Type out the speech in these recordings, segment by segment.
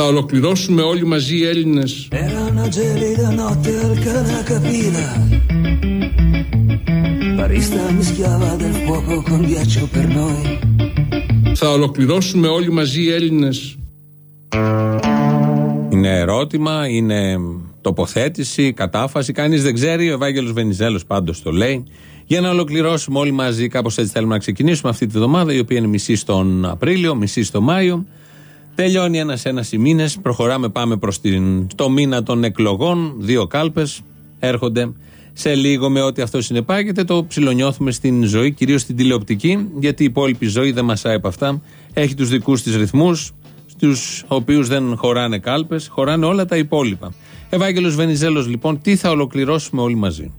Θα ολοκληρώσουμε όλοι μαζί οι Έλληνες. Θα ολοκληρώσουμε όλοι μαζί οι Έλληνες. Είναι ερώτημα, είναι τοποθέτηση, κατάφαση. Κανείς δεν ξέρει. Ο Ευάγγελος Βενιζέλος πάντως το λέει. Για να ολοκληρώσουμε όλοι μαζί, κάπως έτσι θέλουμε να ξεκινήσουμε αυτή τη βδομάδα, η οποία είναι μισή στον Απρίλιο, μισή στον Μάιο. Τελειώνει ένα-ένα οι μήνες. Προχωράμε, πάμε προς το μήνα των εκλογών. Δύο κάλπες έρχονται σε λίγο με ό,τι αυτό συνεπάγεται. Το ψιλονιώθουμε στην ζωή, κυρίως στην τηλεοπτική, γιατί η υπόλοιπη ζωή δεν μασάει από αυτά. Έχει τους δικούς της ρυθμούς, στους οποίους δεν χωράνε κάλπες, χωράνε όλα τα υπόλοιπα. Ευάγγελος Βενιζέλος λοιπόν, τι θα ολοκληρώσουμε όλοι μαζί;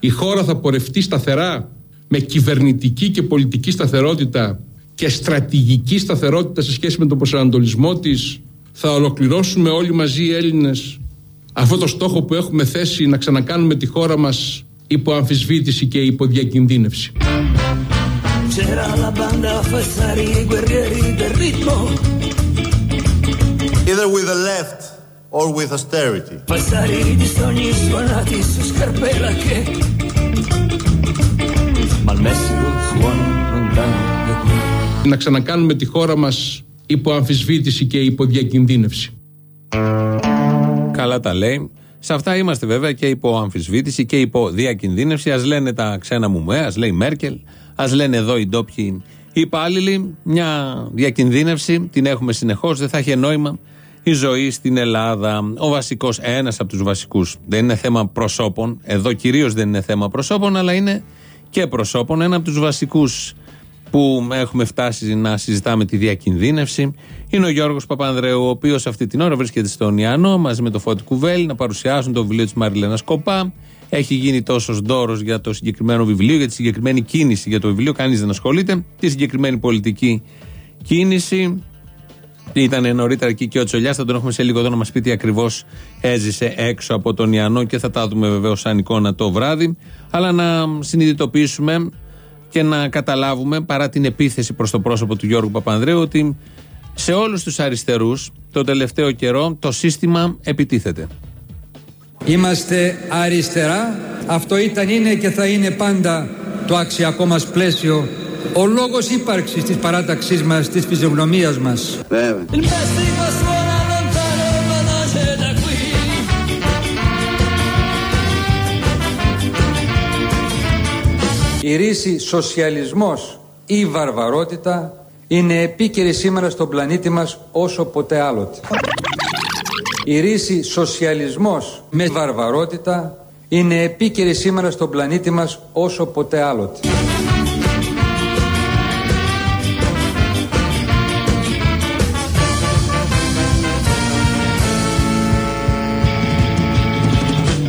Η χώρα θα πορευτεί σταθερά με κυβερνητική και πολιτική σταθερότητα και στρατηγική σταθερότητα σε σχέση με τον προσανατολισμό της. Θα ολοκληρώσουμε όλοι μαζί οι Έλληνες αυτό το στόχο που έχουμε θέσει να ξανακάνουμε τη χώρα μας υπό αμφισβήτηση και υπό διακινδύνευση. Either with the left or with austerity. Να ξανακάνουμε τη χώρα μας υπό αμφισβήτηση και υπό διακινδύνευση. Καλά τα λέει. Σε αυτά είμαστε βέβαια και υπό αμφισβήτηση και υπό διακινδύνευση. Α λένε τα ξένα μουμέ, ας λέει Μέρκελ, ας λένε εδώ οι ντόπιοι υπάλληλοι. Μια διακινδύνευση την έχουμε συνεχώς, δεν θα έχει νόημα η ζωή στην Ελλάδα. Ο βασικός, ένας από τους βασικούς, δεν είναι θέμα προσώπων. Εδώ κυρίως δεν είναι θέμα προσώπων, αλλά είναι και προσώπων. Ένα από τους βασικούς που έχουμε φτάσει να συζητάμε τη διακινδύνευση είναι ο Γιώργος Παπανδρέου, ο οποίος αυτή την ώρα βρίσκεται στον Ιαννό μαζί με το Φώτη Κουβέλη να παρουσιάσουν το βιβλίο της Μαριλένα Κοπά. Έχει γίνει τόσος δώρος για το συγκεκριμένο βιβλίο, για τη συγκεκριμένη κίνηση για το βιβλίο. Κανείς δεν ασχολείται. Τη συγκεκριμένη πολιτική κίνηση. Ήταν νωρίτερα εκεί και ο Τσολιάς. Θα τον έχουμε σε λίγο εδώ να μας πει τι ακριβώς έζησε έξω από τον Ιαννό και θα τα δούμε βεβαίως σαν εικόνα το βράδυ. Αλλά να συνειδητοποιήσουμε και να καταλάβουμε παρά την επίθεση προς το πρόσωπο του Γιώργου Παπανδρέου ότι σε όλους τους αριστερούς το τελευταίο καιρό το σύστημα επιτίθεται. Είμαστε αριστερά, αυτό ήταν, είναι και θα είναι πάντα το αξιακό μας πλαίσιο ο λόγος ύπαρξης της παράταξής μας, της φυσιογνωμίας μας. Βέβαια. Η ρίση σοσιαλισμός ή βαρβαρότητα είναι επίκαιρη σήμερα στον πλανήτη μας όσο ποτέ άλλοτε. Η ρίση σοσιαλισμός με βαρβαρότητα είναι επίκαιρη σήμερα στον πλανήτη μας όσο ποτέ άλλοτε.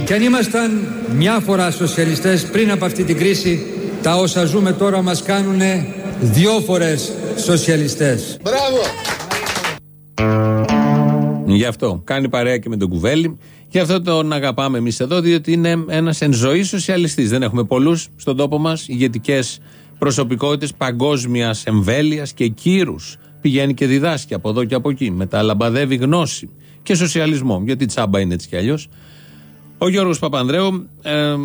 Και αν ήμασταν μια φορά σοσιαλιστές πριν από αυτή την κρίση τα όσα ζούμε τώρα μας κάνουν δυο φορές σοσιαλιστές. Μπράβο! Γι' αυτό κάνει παρέα και με τον Κουβέλη. Γι' αυτό τον αγαπάμε εμείς εδώ, διότι είναι ένας εν ζωή σοσιαλιστής. Δεν έχουμε πολλούς στον τόπο μας ηγετικές προσωπικότητες παγκόσμιας εμβέλειας και κύρους. Πηγαίνει και διδάσκει από εδώ και από εκεί. Μετά λαμπαδεύει γνώση και σοσιαλισμό. Γιατί τσάμπα είναι έτσι κι αλλιώς. Ο Γιώργος Παπανδρέου, ε,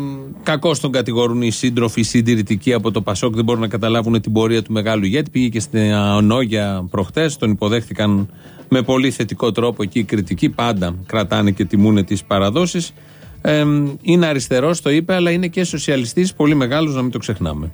κακώ τον κατηγορούν οι σύντροφοι, οι συντηρητικοί από το Πασόκ, δεν μπορούν να καταλάβουν την πορεία του μεγάλου ηγέτη. Πήγε και στην Ονόγια προχτές, τον υποδέχτηκαν με πολύ θετικό τρόπο εκεί οι κριτικοί. Πάντα κρατάνε και τιμούν τις παραδόσεις. Ε, είναι αριστερός, το είπε, αλλά είναι και σοσιαλιστής, πολύ μεγάλος, να μην το ξεχνάμε.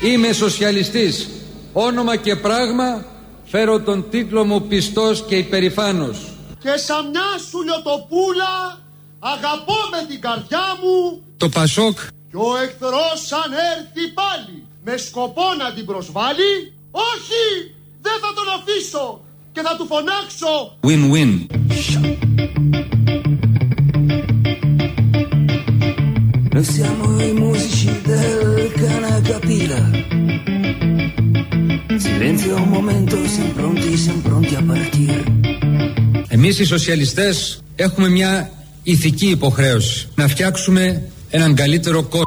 Είμαι σοσιαλιστής. Όνομα και πράγμα φέρω τον τίτλο μου πιστός και υπερηφάνος. Και σαν μια σου λιωτοπούλα Αγαπώ με την καρδιά μου. Το Πασόκ. Και ο εχθρός αν έρθει πάλι με σκοπό να την προσβάλλει όχι δεν θα τον αφήσω και θα του φωνάξω. Win-win. Noi siamo i musici del Canacapila Silenzio un momento, siamo pronti, siamo pronti a partire. Εμείς οι σοσιαλιστές έχουμε μια ηθική υποχρέωση να φτιάξουμε έναν καλύτερο κόσμο.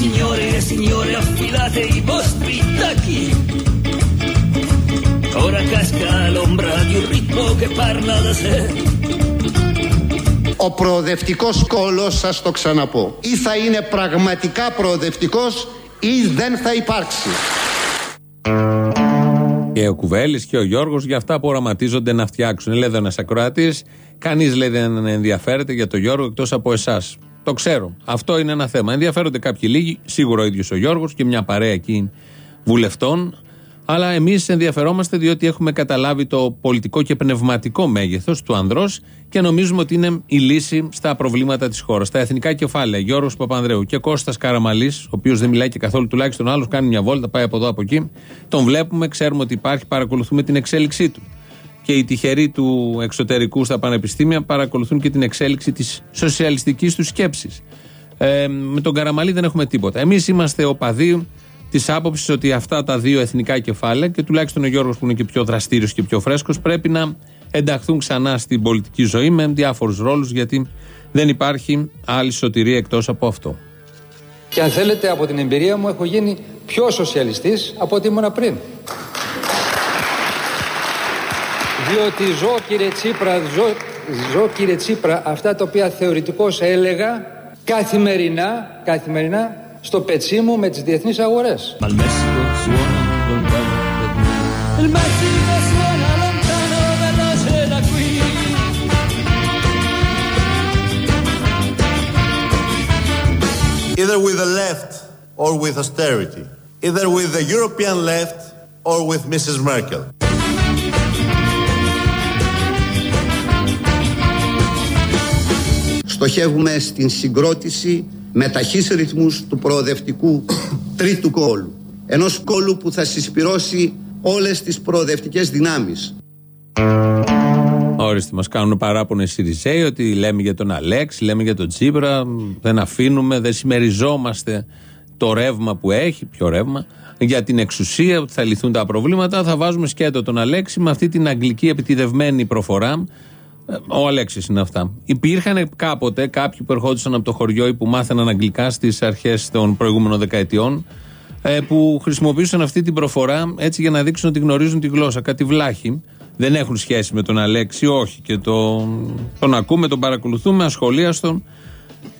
Signore e signore, affilate i vostri tacchi. Ora casca l'ombra parla da sé. Ο προοδευτικός κόλος, σας το ξαναπώ, ή θα είναι πραγματικά προοδευτικός ή δεν θα υπάρξει. Και ο Κουβέλης και ο Γιώργος για αυτά που οραματίζονται να φτιάξουν. Λέει εδώ ένας ακροατής, κανείς λέει δεν ενδιαφέρεται για τον Γιώργο εκτός από εσάς. Το ξέρω. Αυτό είναι ένα θέμα. Ενδιαφέρονται κάποιοι λίγοι, σίγουρα ο ίδιος ο Γιώργος και μια παρέα εκεί βουλευτών. Αλλά εμείς ενδιαφερόμαστε διότι έχουμε καταλάβει το πολιτικό και πνευματικό μέγεθος του ανδρός και νομίζουμε ότι είναι η λύση στα προβλήματα της χώρας. Τα εθνικά κεφάλαια, Γιώργος Παπανδρέου και Κώστας Καραμαλής, ο οποίος δεν μιλάει και καθόλου, τουλάχιστον άλλος κάνει μια βόλτα, πάει από εδώ από εκεί. Τον βλέπουμε, ξέρουμε ότι υπάρχει, παρακολουθούμε την εξέλιξή του. Και οι τυχεροί του εξωτερικού στα πανεπιστήμια παρακολουθούν και την εξέλιξη της σοσιαλιστικής τους σκέψης. Ε, με τον Καραμαλή δεν έχουμε τίποτα. Εμείς είμαστε οπαδοί της άποψης ότι αυτά τα δύο εθνικά κεφάλαια και τουλάχιστον ο Γιώργος που είναι και πιο δραστήριος και πιο φρέσκος πρέπει να ενταχθούν ξανά στην πολιτική ζωή με διάφορους ρόλους γιατί δεν υπάρχει άλλη σωτηρία εκτός από αυτό. Και αν θέλετε από την εμπειρία μου έχω γίνει πιο σοσιαλιστής από ό,τι ήμουν πριν. Διότι ζω κύριε Τσίπρα, ζω, ζω κύριε Τσίπρα αυτά τα οποία θεωρητικώς έλεγα καθημερινά, καθημερινά στο πετσί μου με τις διεθνείς αγορές. Ma il Messico suona lontano da qui. Il Messico suona lontano veloce da qui. either with the left or with austerity, either with the European left or with Mrs. Merkel. Στοχεύουμε στην συγκρότηση με ταχύς ρυθμούς του προοδευτικού τρίτου κόλου. Ενός κόλου που θα συσπυρώσει όλες τις προοδευτικές δυνάμεις. Όριστη, μας κάνουν παράπονο οι Σιριζέοι ότι λέμε για τον Αλέξη, λέμε για τον Τσίπρα, δεν αφήνουμε, δεν συμμεριζόμαστε το ρεύμα που έχει, ποιο ρεύμα, για την εξουσία, ότι θα λυθούν τα προβλήματα. Θα βάζουμε σκέτο τον Αλέξη με αυτή την αγγλική επιτιδευμένη προφορά. Ε, Ο Αλέξης είναι αυτά. Υπήρχαν κάποτε κάποιοι που ερχόντουσαν από το χωριό ή που μάθαιναν αγγλικά στις αρχές των προηγούμενων δεκαετιών, ε, που χρησιμοποιούσαν αυτή την προφορά έτσι για να δείξουν ότι γνωρίζουν τη γλώσσα. Κάτι βλάχη. Δεν έχουν σχέση με τον Αλέξη, όχι. Και τον, τον ακούμε, τον παρακολουθούμε, ασχολίαστον.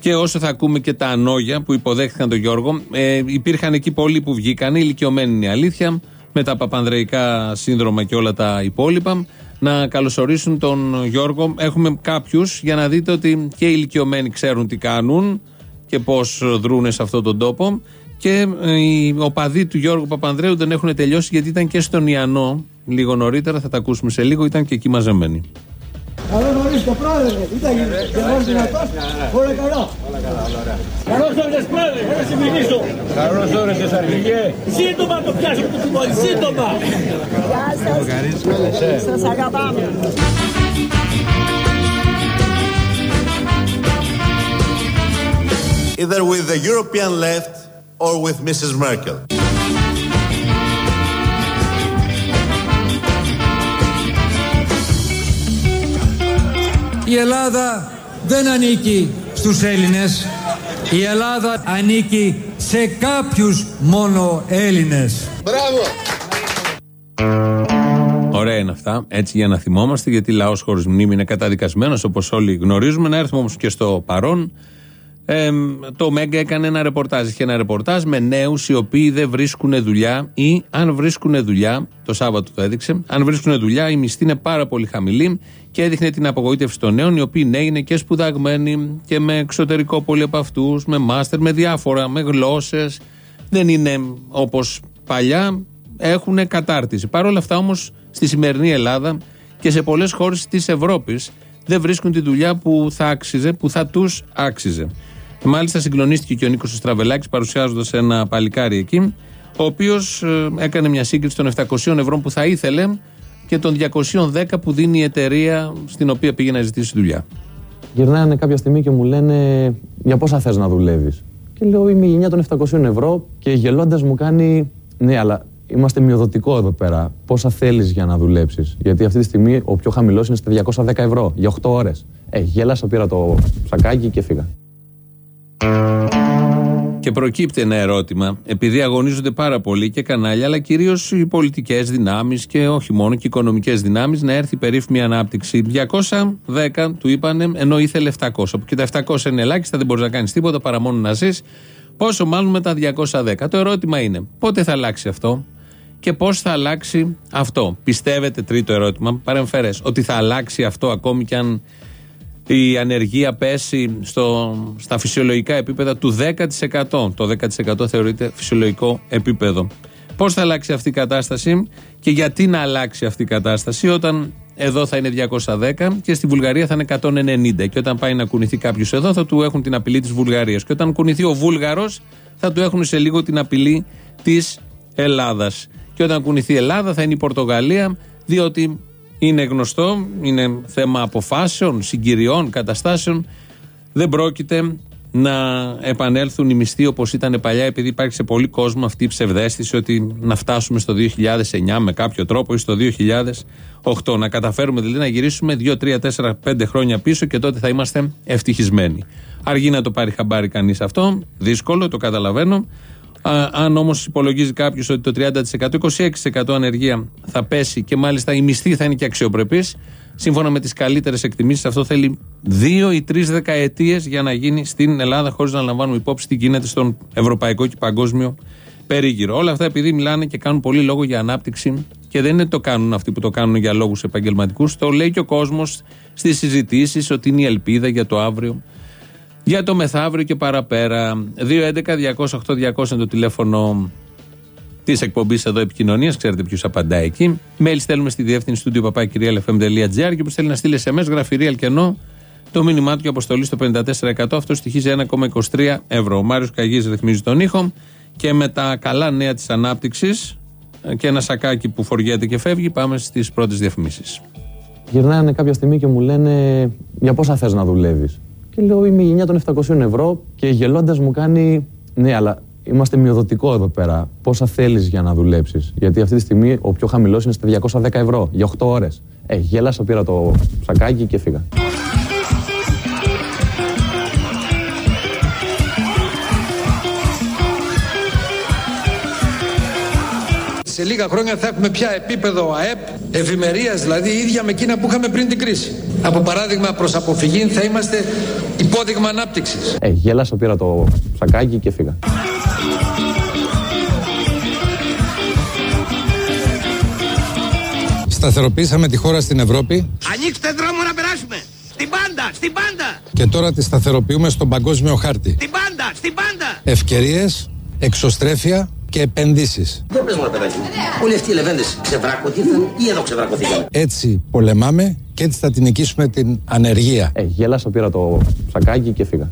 Και όσο θα ακούμε και τα ανόγια που υποδέχτηκαν τον Γιώργο, ε, υπήρχαν εκεί πολλοί που βγήκαν, ηλικιωμένοι είναι η αλήθεια, με τα παπανδρεϊκά σύνδρομα και όλα τα υπόλοιπα, να καλωσορίσουν τον Γιώργο. Έχουμε κάποιους για να δείτε ότι και οι ηλικιωμένοι ξέρουν τι κάνουν και πώς δρούνε σε αυτόν τον τόπο. Και ε, οι οπαδοί του Γιώργου Παπανδρέου δεν έχουν τελειώσει γιατί ήταν και στον Ιαννό λίγο νωρίτερα, θα τα ακούσουμε σε λίγο, ήταν και εκεί μαζεμένοι. Καλό νωρίς το πρόεδρε, ήταν γερός δυνατός, όλα καλά. Καλώς όρισες πρόεδρε, να σε μιλήσω. Καλώς όρισες αρχηγέ. Σύντομα το πιάσουμε το τιμόνι, σύντομα. Γεια σας. Σας αγαπάμε. Either with the European left or with Mrs. Merkel. Η Ελλάδα δεν ανήκει στους Έλληνες. Η Ελλάδα ανήκει σε κάποιους μόνο Έλληνες. Ωραία είναι αυτά. Έτσι για να θυμόμαστε, γιατί λαός χωρίς μνήμη είναι καταδικασμένος, όπως όλοι γνωρίζουμε. Να έρθουμε όμως και στο παρόν. Ε, το Μέγκα έκανε ένα ρεπορτάζ. Είχε ένα ρεπορτάζ με νέους οι οποίοι δεν βρίσκουν δουλειά ή αν βρίσκουν δουλειά, το Σάββατο το έδειξε, αν βρίσκουν δουλειά η μισθή είναι πάρα πολύ χαμηλή και έδειχνε την απογοήτευση των νέων, οι οποίοι νέοι είναι και σπουδαγμένοι και με εξωτερικό πολλοί από αυτούς, με μάστερ, με διάφορα, με γλώσσες. Δεν είναι όπως παλιά, έχουν κατάρτιση. Παρ' όλα αυτά όμως στη σημερινή Ελλάδα και σε πολλές χώρες της Ευρώπης δεν βρίσκουν τη δουλειά που θα άξιζε, που θα τους άξιζε. Μάλιστα συγκλονίστηκε και ο Νίκος Στραβελάκης παρουσιάζοντας ένα παλικάρι εκεί, ο οποίος έκανε μια σύγκριση των 700 ευρώ που θα ήθελε και των 210 που δίνει η εταιρεία στην οποία πήγε να ζητήσει δουλειά. Γυρνάνε κάποια στιγμή και μου λένε για πόσα θες να δουλεύεις; Και λέω είμαι η γενιά των 700 ευρώ και γελώντας μου κάνει ναι αλλά είμαστε μειοδοτικό εδώ πέρα. Πόσα θέλεις για να δουλέψεις; Γιατί αυτή τη στιγμή ο πιο χαμηλός είναι στα 210 ευρώ για 8 ώρες. Ε, γέλασα, πήρα το σακάκι και φύγα. Και Και προκύπτει ένα ερώτημα, επειδή αγωνίζονται πάρα πολύ και κανάλια, αλλά κυρίως οι πολιτικές δυνάμεις και όχι μόνο και οι οικονομικές δυνάμεις, να έρθει η περίφημη ανάπτυξη. 210 του είπανε, ενώ ήθελε 700. Που και τα 700 είναι ελάχιστα, δεν μπορείς να κάνεις τίποτα παρά μόνο να ζεις. Πόσο μάλλον με τα 210. Το ερώτημα είναι, πότε θα αλλάξει αυτό και πώς θα αλλάξει αυτό. Πιστεύετε, τρίτο ερώτημα, παρεμφερές, ότι θα αλλάξει αυτό ακόμη κι αν η ανεργία πέσει στο, στα φυσιολογικά επίπεδα του 10%. Το 10% θεωρείται φυσιολογικό επίπεδο. Πώς θα αλλάξει αυτή η κατάσταση και γιατί να αλλάξει αυτή η κατάσταση όταν εδώ θα είναι 210 και στη Βουλγαρία θα είναι 190. Και όταν πάει να κουνηθεί κάποιος εδώ θα του έχουν την απειλή της Βουλγαρίας. Και όταν κουνηθεί ο Βούλγαρος θα του έχουν σε λίγο την απειλή της Ελλάδας. Και όταν κουνηθεί η Ελλάδα θα είναι η Πορτογαλία, διότι είναι γνωστό, είναι θέμα αποφάσεων, συγκυριών, καταστάσεων. Δεν πρόκειται να επανέλθουν οι μισθοί όπως ήταν παλιά, επειδή υπάρχει σε πολύ κόσμο αυτή η ψευδέστηση ότι να φτάσουμε στο 2009 με κάποιο τρόπο ή στο 2008. Να καταφέρουμε δηλαδή να γυρίσουμε 2, 3, 4, 5 χρόνια πίσω και τότε θα είμαστε ευτυχισμένοι. Αργεί να το πάρει χαμπάρι κανείς αυτό, δύσκολο, το καταλαβαίνω αν όμως υπολογίζει κάποιος ότι το 30%, 26% ανεργία θα πέσει και μάλιστα η μισθή θα είναι και αξιοπρεπής, σύμφωνα με τις καλύτερες εκτιμήσεις, αυτό θέλει δύο ή τρεις δεκαετίες για να γίνει στην Ελλάδα, χωρίς να λαμβάνουμε υπόψη τι γίνεται στον ευρωπαϊκό και παγκόσμιο περίγυρο. Όλα αυτά επειδή μιλάνε και κάνουν πολύ λόγο για ανάπτυξη και δεν είναι το κάνουν αυτοί που το κάνουν για λόγους επαγγελματικούς. Το λέει και ο κόσμος στις συζητήσεις ότι είναι η ελπίδα για το αύριο για το μεθαύριο και παραπέρα. 2.11.208.200 είναι το τηλέφωνο της εκπομπής εδώ επικοινωνίας. Ξέρετε ποιος απαντάει εκεί. Mail στέλνουμε στη διεύθυνση του papakirialfm.gr και που θέλει να στείλει SMS, γραφειρή αλκενό, το μήνυμά του και αποστολή στο 54%. Αυτό στοιχίζει 1,23 ευρώ. Ο Μάριος Καγής ρυθμίζει τον ήχο και με τα καλά νέα της ανάπτυξης και ένα σακάκι που φοριέται και φεύγει, πάμε στις πρώτες διαφημίσεις. Γυρνάνε κάποια στιγμή και μου λένε για πόσα θες να δουλεύεις; Και λέω είμαι η γενιά των 700 ευρώ και γελώντας μου κάνει ναι, αλλά είμαστε μειοδοτικό εδώ πέρα. Πόσα θέλεις για να δουλέψεις; Γιατί αυτή τη στιγμή ο πιο χαμηλός είναι στα 210 ευρώ για 8 ώρες. Ε, γέλασα, πήρα το σακάκι και φύγα. Σε λίγα χρόνια θα έχουμε πια επίπεδο ΑΕΠ, ευημερίας δηλαδή ίδια με εκείνα που είχαμε πριν την κρίση. Από παράδειγμα προς αποφυγή θα είμαστε υπόδειγμα ανάπτυξης. Ε, γέλασα, πήρα το σακάκι και φύγα. Σταθεροποίησαμε τη χώρα στην Ευρώπη. Ανοίξτε δρόμο να περάσουμε. Στην πάντα, στην πάντα. Και τώρα τη σταθεροποιούμε στον παγκόσμιο χάρτη. Στην πάντα, στην πάντα. Ευκαιρίες, εξωστρέφεια και επενδύσεις. Δεν πες μου παιδάκι. Όλοι αυτοί οι λεβέντες ξεβράκωτοι ήρθαν ή εδώ ξεβρακωθήκαν; Έτσι πολεμάμε και έτσι θα την νικήσουμε την ανεργία. Ε, γέλασα, πήρα το σακάκι και φύγα.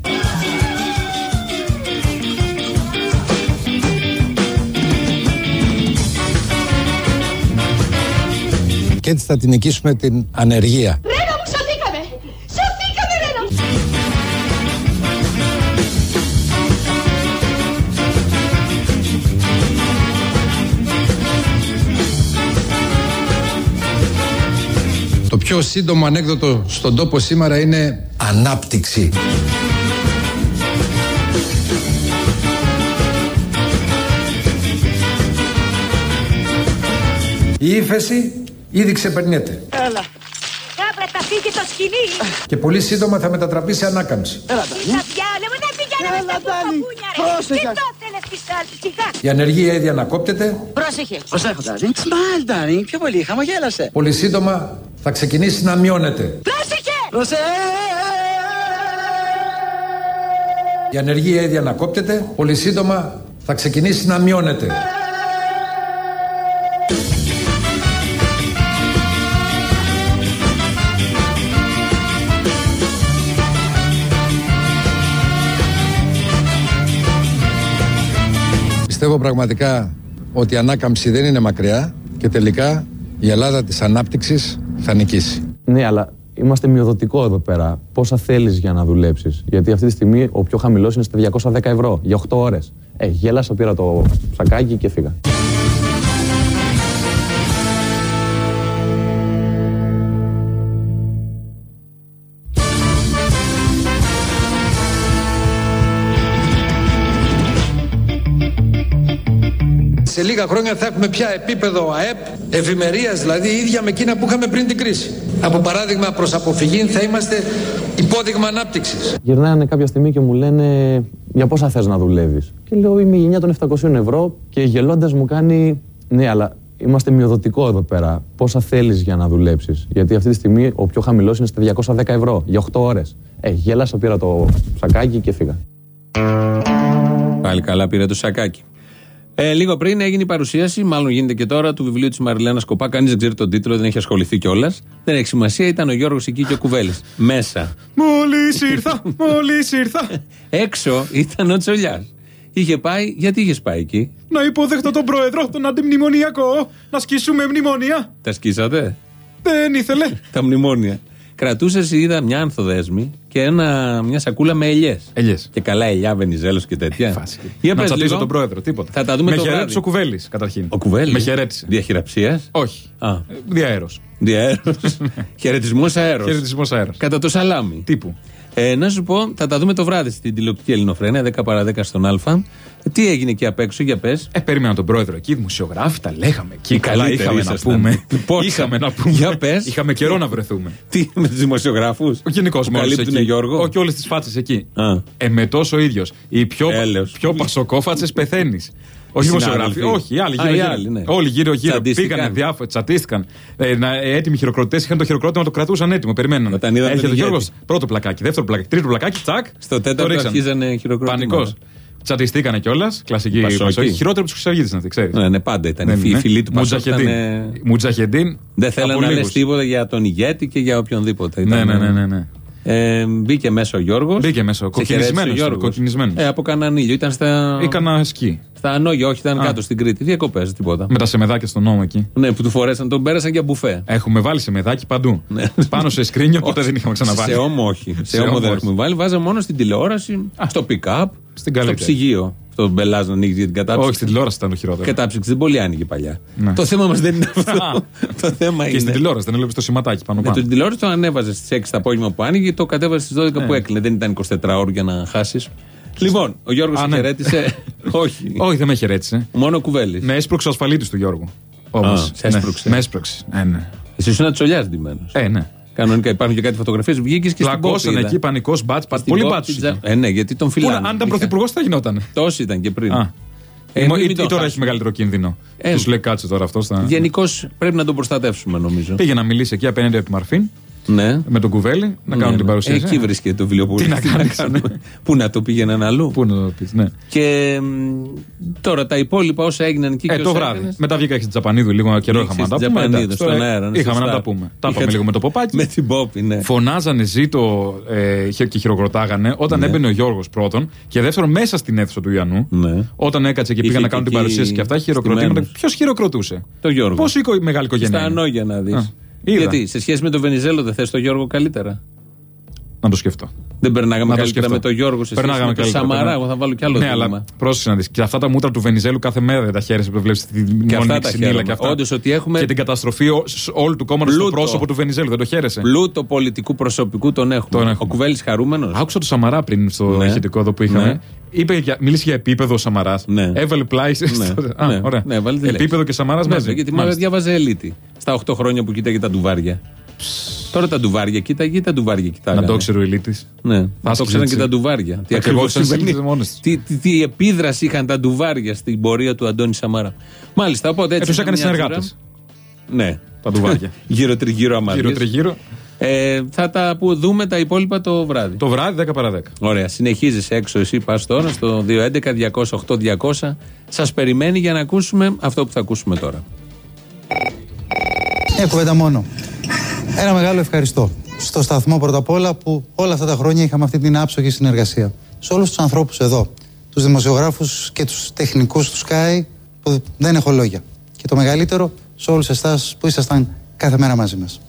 Και έτσι θα την νικήσουμε την ανεργία. Πιο σύντομο ανέκδοτο στον τόπο σήμερα είναι ανάπτυξη. Η ύφεση ήδη ξεπερνιέται Έλα. Κάπρα τα φύγει το σκηνή. και πολύ σύντομα θα μετατραπεί σε ανάκαμψη. Τι θα πιάνουμε, δεν πηγαίνουμε στα πουκαπούνια, ρε. Πρόσεχε. Τι το θέλεις της άλλης, σιγά. Η ανεργία ήδη ανακόπτεται. Πρόσεχε. Προσέχω, darling. Smile, darling. Πιο πολύ. Χαμογέλασε. Πολύ σύντομα θα ξεκινήσει να μειώνεται. Πρόσεχε. Προσέχω. Η ανεργία ήδη ανακόπτεται. Πολύ σύντομα θα ξεκινήσει να μειώνεται. Πιστεύω πραγματικά ότι η ανάκαμψη δεν είναι μακριά και τελικά η Ελλάδα της ανάπτυξης θα νικήσει. Ναι, αλλά είμαστε μειοδοτικό εδώ πέρα. Πόσα θέλεις για να δουλέψεις; Γιατί αυτή τη στιγμή ο πιο χαμηλός είναι στα 210 ευρώ για 8 ώρες. Ε, γέλασα, πήρα το σακάκι και φύγα. Σε λίγα χρόνια θα έχουμε πια επίπεδο ΑΕΠ, ευημερία δηλαδή ίδια με εκείνα που είχαμε πριν την κρίση. Από παράδειγμα, προς αποφυγή θα είμαστε υπόδειγμα ανάπτυξης. Γυρνάνε κάποια στιγμή και μου λένε για πόσα θες να δουλεύεις; Και λέω είμαι η γενιά των 700 ευρώ και γελώντας μου κάνει ναι αλλά είμαστε μειοδοτικό εδώ πέρα. Πόσα θέλεις για να δουλέψεις; Γιατί αυτή τη στιγμή ο πιο χαμηλός είναι στα 210 ευρώ για 8 ώρες. Ε, γέλασα, πήρα το σακάκι και φύγα. Πάλι καλά πήρε το σακάκι. Ε, λίγο πριν έγινε η παρουσίαση, μάλλον γίνεται και τώρα, του βιβλίου της Μαριλένα Σκοπά. Κανείς δεν ξέρει τον τίτλο, δεν έχει ασχοληθεί κιόλας. Δεν έχει σημασία, ήταν ο Γιώργος εκεί και ο Κουβέλης. Μέσα. Μόλις ήρθα, μόλις ήρθα. Έξω ήταν ο Τσολιάς. Είχε πάει, γιατί είχες πάει εκεί; Να υποδεχτώ τον πρόεδρο, τον αντιμνημονιακό, να σκίσουμε μνημόνια. Τα σκίσατε; Δεν ήθελε. Τα μνημόνια. Κρατούσε, είδα μια ανθοδέσμη και ένα, μια σακούλα με ελιές. Ελιές. Και καλά ελιά, βενιζέλος και τέτοια. να Για πες τσατίσω λίγο. τον πρόεδρο, τίποτα. Θα τα δούμε με το χαιρέτησε βράδυ. ο Κουβέλης, καταρχήν. Ο Κουβέλης; Με χαιρέτησε. Διαχειραψίας; Όχι. Α. Διαέρος. Διαέρος. Χαιρετισμός αέρος. Χαιρετισμός αέρα. Κατά το σαλάμι. Τύπου. Ε, να σου πω, θα τα δούμε το βράδυ στην τηλεοπτική Ελληνοφρένεια, 10 παρα 10 στον Α. Ε, τι έγινε εκεί απ' έξω, για πες. Ε, περίμενα τον πρόεδρο εκεί, δημοσιογράφοι, τα λέγαμε εκεί. Οι Καλά, καλύτεροι είχαμε να ήσασταν. πούμε. Πώς; είχαμε να πούμε. Για πες. Είχαμε καιρό να βρεθούμε. Τι με τους δημοσιογράφους. Ο γενικός Που μόνος. καλύπτουνε Γιώργο. Όχι όλες τις φάτσες εκεί. Α. Ε, με τόσο ίδιος. Οι πιο, Έλεος. πιο πασοκόφατσες πεθαίνεις. Όχι Οι δημοσιογράφοι. συνάδελφοι. Όχι, οι άλλοι Α, γύρω. οι γύρω. άλλοι, ναι. Όλοι γύρω-γύρω. Τσαντίστηκαν. Πήγανε διάφορα, τσατίστηκαν. Ε, να, ε, έτοιμοι χειροκροτές είχαν το χειροκρότημα, το κρατούσαν έτοιμο. Περιμέναν. Όταν είδαν Έρχεται τον ο Γιώργος. ηγέτη. Πρώτο πλακάκι, δεύτερο πλακάκι, τρίτο πλακάκι, τσακ. Στο τέταρτο αρχίζανε χειροκροτήματα. Πανικός. Τσατιστήκανε κιόλας. Κλασική Πασόκοι. Πασόκοι. Χειρότερος από του Χρυσαυγίτε να τη ξέρεις. Ναι, ναι, πάντα ήταν. Ναι, Οι ναι. φίλοι του Πασόκ Μουτζαχεντίν. ήταν, Μουτζαχεντίν. Δεν θέλανε από να λες λίγους. τίποτα για τον ηγέτη και για οποιονδήποτε. Ναι, Ήταν, ναι, ναι, ναι, ναι. Ε, μπήκε μέσα ο Γιώργος. Μπήκε μέσα, κοκκινισμένος, κοκκινισμένος. Ε, από κανέναν ήλιο. Ήταν στα. Ή κανένα σκι. Στα ανόγια, όχι, ήταν Α. κάτω στην Κρήτη. Διακοπές, τίποτα. Με τα σεμεδάκια στον νόμο εκεί. Ναι, που του φορέσαν, τον πέρασαν για μπουφέ. Έχουμε βάλει σεμεδάκι παντού. Πάνω σε σκρίνιο ποτέ δεν είχαμε ξαναβάλει. Σε όμο όχι. Σε, Σε όμο όμο δεν όχι. έχουμε βάλει. Βάζαμε μόνο στην τηλεόραση, στο pick-up, στο καλύτερη. ψυγείο. Στο μπελάζ να ανοίγει για την κατάψυξη. Όχι, στην τηλεόραση ήταν το χειρότερο. Κατάψυξη δεν πολύ άνοιγε παλιά. Ναι. Το θέμα μας δεν είναι αυτό. το θέμα Και είναι. στην τηλεόραση δεν έβλεπες το σηματάκι πάνω Με πάνω. την τηλεόραση το ανέβαζε στις 6 το απόγευμα που άνοιγε, το κατέβαζε στις 12 που Ναι. έκλεινε. Δεν ήταν 24 ώρε για να χάσεις. Λοιπόν, ο Γιώργος Α, ναι. χαιρέτησε. Όχι. Όχι, δεν με χαιρέτησε. Μόνο κουβέλη. Με έσπρωξε ο ασφαλίτης του Γιώργου. Όμως. Α, σε έσπρωξε. Με έσπρωξε. Ε, ναι. Εσύ ήσουν τσολιάς ντυμένος. Ε, ναι. Κανονικά υπάρχουν και κάτι φωτογραφίες. Βγήκες και στην Πλακώσαν Πόπη, εκεί, είδα. πανικός μπάτς. Στην Πολύ Πόπη μπάτσου. τζα- Ε, ναι, γιατί τον φυλάνε. Αν ήταν Είχα- πρωθυπουργός θα γινόταν. Τόσο ήταν και πριν. Α. Ε, Ή- μην- ή- μην το ή τώρα έχει χάσουμε. μεγαλύτερο κίνδυνο. Ε, Τους λέει κάτσε τώρα αυτός. Στα... Γενικώς πρέπει να τον προστατεύσουμε, νομίζω. Πήγε να μιλήσει εκεί απέναντι από τη Μαρφίν Ναι. με τον Κουβέλη να κάνουν Ναι, την ναι. παρουσίαση. Εκεί βρίσκεται το βιβλίο που Τι να κάνεις, κάνουμε. ναι. Πού να το πήγαιναν αλλού. Πού να το πεις, ναι. Και μ, τώρα τα υπόλοιπα όσα έγιναν εκεί Ε, και το όσα βράδυ. έκανες. Μετά βγήκα και στην Τζαπανίδου λίγο καιρό Βγήκες είχαμε να τα στην πούμε. Τζαπανίδου, εντάξει, στον τώρα αέρα, ναι, Είχαμε σωστά. να τα πούμε. Τα Είχατε- είπαμε λίγο με το ποπάκι. Με την Πόπη, ναι. Φωνάζανε ζήτω ε, χε- και χειροκροτάγανε όταν Ναι. έμπαινε ο Γιώργος πρώτον και δεύτερον μέσα στην αίθουσα του Ιαννού. Ναι. Όταν έκατσε και Είχε πήγαν να και κάνουν την εκεί παρουσίαση και αυτά, χειροκροτήματα. στημένος. Ποιος χειροκροτούσε; Το Γιώργο. Πόσο οικο- μεγάλη οικογένεια. Στα είναι; ανώγια να δεις. Α, είδα. Γιατί σε σχέση με τον Βενιζέλο δεν θες τον Γιώργο καλύτερα; Να το σκεφτώ. Δεν περνάγαμε Να το καλύτερα σκεφτώ. με τον Γιώργο σε σχέση Περνάγαμε με τον καλύτερα, Σαμαρά. περνά- Εγώ θα βάλω κι άλλο Ναι, δίλημα. αλλά πρόσεξε να δεις. Και αυτά τα μούτρα του Βενιζέλου κάθε μέρα δεν τα χαίρεσαι που βλέπεις την Και αυτά μόνιμη τα ξυνήλα χαίρομαι. και αυτά. Όντως ότι έχουμε- Και την καταστροφή ο- σ- όλου του κόμματος στο Πλούτο. πρόσωπο του Βενιζέλου. Δεν το χαίρεσαι. Πλούτο πολιτικού προσωπικού τον έχουμε. Τον έχουμε. Ο Κουβέλης χαρούμενος. Άκουσα το Σαμαρά πριν στο Ναι. ηχητικό εδώ που είχαμε. Ναι. Είπε για, μίλησε για επίπεδο ο Σαμαράς. Ναι. Έβαλε πλάι. στο- Ναι, Α, ναι, ωραία. ναι, βάλε τη λέξη. επίπεδο και Σαμαράς Βέβαια, μαζί. Γιατί μάλλον Μάλιστα. διάβαζε ελίτη. Στα 8 χρόνια που κοίταγε τα ντουβάρια. Τώρα τα ντουβάρια κοίταγε ή τα ντουβάρια κοιτάγανε; Να το ξέρει ο Ελίτη. Ναι, θα το άσκησε ξέραν και έτσι. τα ντουβάρια. Τι Τα ακριβώς κρυβόσαν συμβαίνει. στις μόνες τους. Τι, τι, τι επίδραση είχαν τα ντουβάρια στην πορεία του Αντώνη Σαμάρα. Μάλιστα, οπότε έτσι. Ε, τους ήταν έκανε μια συνεργάτες. σειρά. Ναι. Τα ντουβάρια. γύρω τριγύρω αμαρτίε. Γύρω τριγύρω. Ε, θα τα που δούμε τα υπόλοιπα το βράδυ. Το βράδυ 10 παρα 10. Ωραία. Συνεχίζεις έξω, εσύ πας τώρα στο 211-208-200. Σας περιμένει για να ακούσουμε αυτό που θα ακούσουμε τώρα. Μια κουβέντα μόνο. Ένα μεγάλο ευχαριστώ στο σταθμό πρώτα απ' όλα που όλα αυτά τα χρόνια είχαμε αυτή την άψογη συνεργασία. Σε όλους τους ανθρώπους εδώ, τους δημοσιογράφους και τους τεχνικούς του Sky που δεν έχω λόγια. Και το μεγαλύτερο σε όλους εσάς που ήσασταν κάθε μέρα μαζί μας.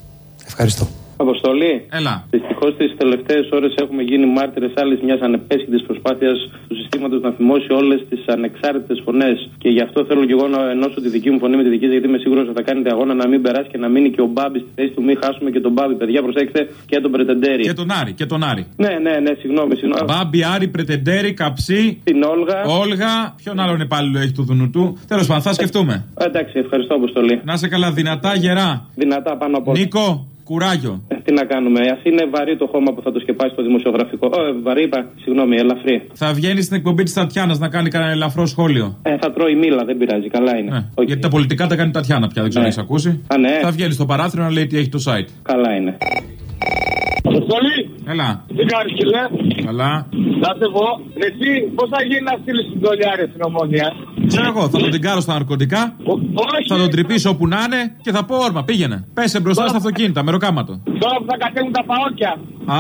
Ευχαριστώ. Αποστολή. Έλα. Δυστυχώς τις τελευταίες ώρες έχουμε γίνει μάρτυρες άλλης μιας ανεπέσχυντη προσπάθειας του συστήματος να θυμώσει όλες τις ανεξάρτητες φωνές. Και γι' αυτό θέλω και εγώ να ενώσω τη δική μου φωνή με τη δική σα, γιατί είμαι σίγουρος ότι θα κάνετε αγώνα να μην περάσει και να μείνει και ο Μπάμπης στη θέση του. Μην χάσουμε και τον Μπάμπη. Παιδιά, προσέξτε και τον Πρετεντέρη. Και τον Άρη, και τον Άρη. Ναι, ναι, ναι, συγγνώμη, συγγνώμη. Μπάμπι, Άρη, Πρετεντέρη, Καψί. Την Όλγα. Όλγα. Ποιον άλλον υπάλληλο έχει του Δουνού του. Τέλος πάντων, θα σκεφτούμε. Ε, Εντάξει, ευχαριστώ, Αποστολή. Να σε καλά, δυνατά, γερά. Δυνατά πάνω από όλα. Νίκο, κουράγιο. Ε, Τι να κάνουμε, ας είναι βαρύ το χώμα που θα το σκεπάσει το δημοσιογραφικό. Ε, βαρύ είπα, συγγνώμη, ελαφρύ. Θα βγαίνει στην εκπομπή της Τατιάνας να κάνει κανένα ελαφρό σχόλιο. Ε, θα τρώει μήλα, δεν πειράζει, καλά είναι. Ναι. Γιατί τα πολιτικά τα κάνει η Τατιάνα πια, δεν ξέρω Ναι. αν έχεις ακούσει. Α, ναι. Θα βγαίνει στο παράθυρο να λέει τι έχει το site. Καλά είναι. Αποστολή, Έλα. τι κάνεις κύριε. Καλά. Να σε πω, εσύ πώς θα γίνει να στείλεις την τολιά ρε στην ομόνια; Ξέρω εγώ, θα τον τυγκάρω στα ναρκωτικά. όχι. Θα τον τρυπήσω όπου να είναι και θα πω όρμα. Πήγαινε. Πέσε μπροστά στα αυτοκίνητα, μεροκάματο. Τώρα που θα κατέβουν τα παόκια. Α,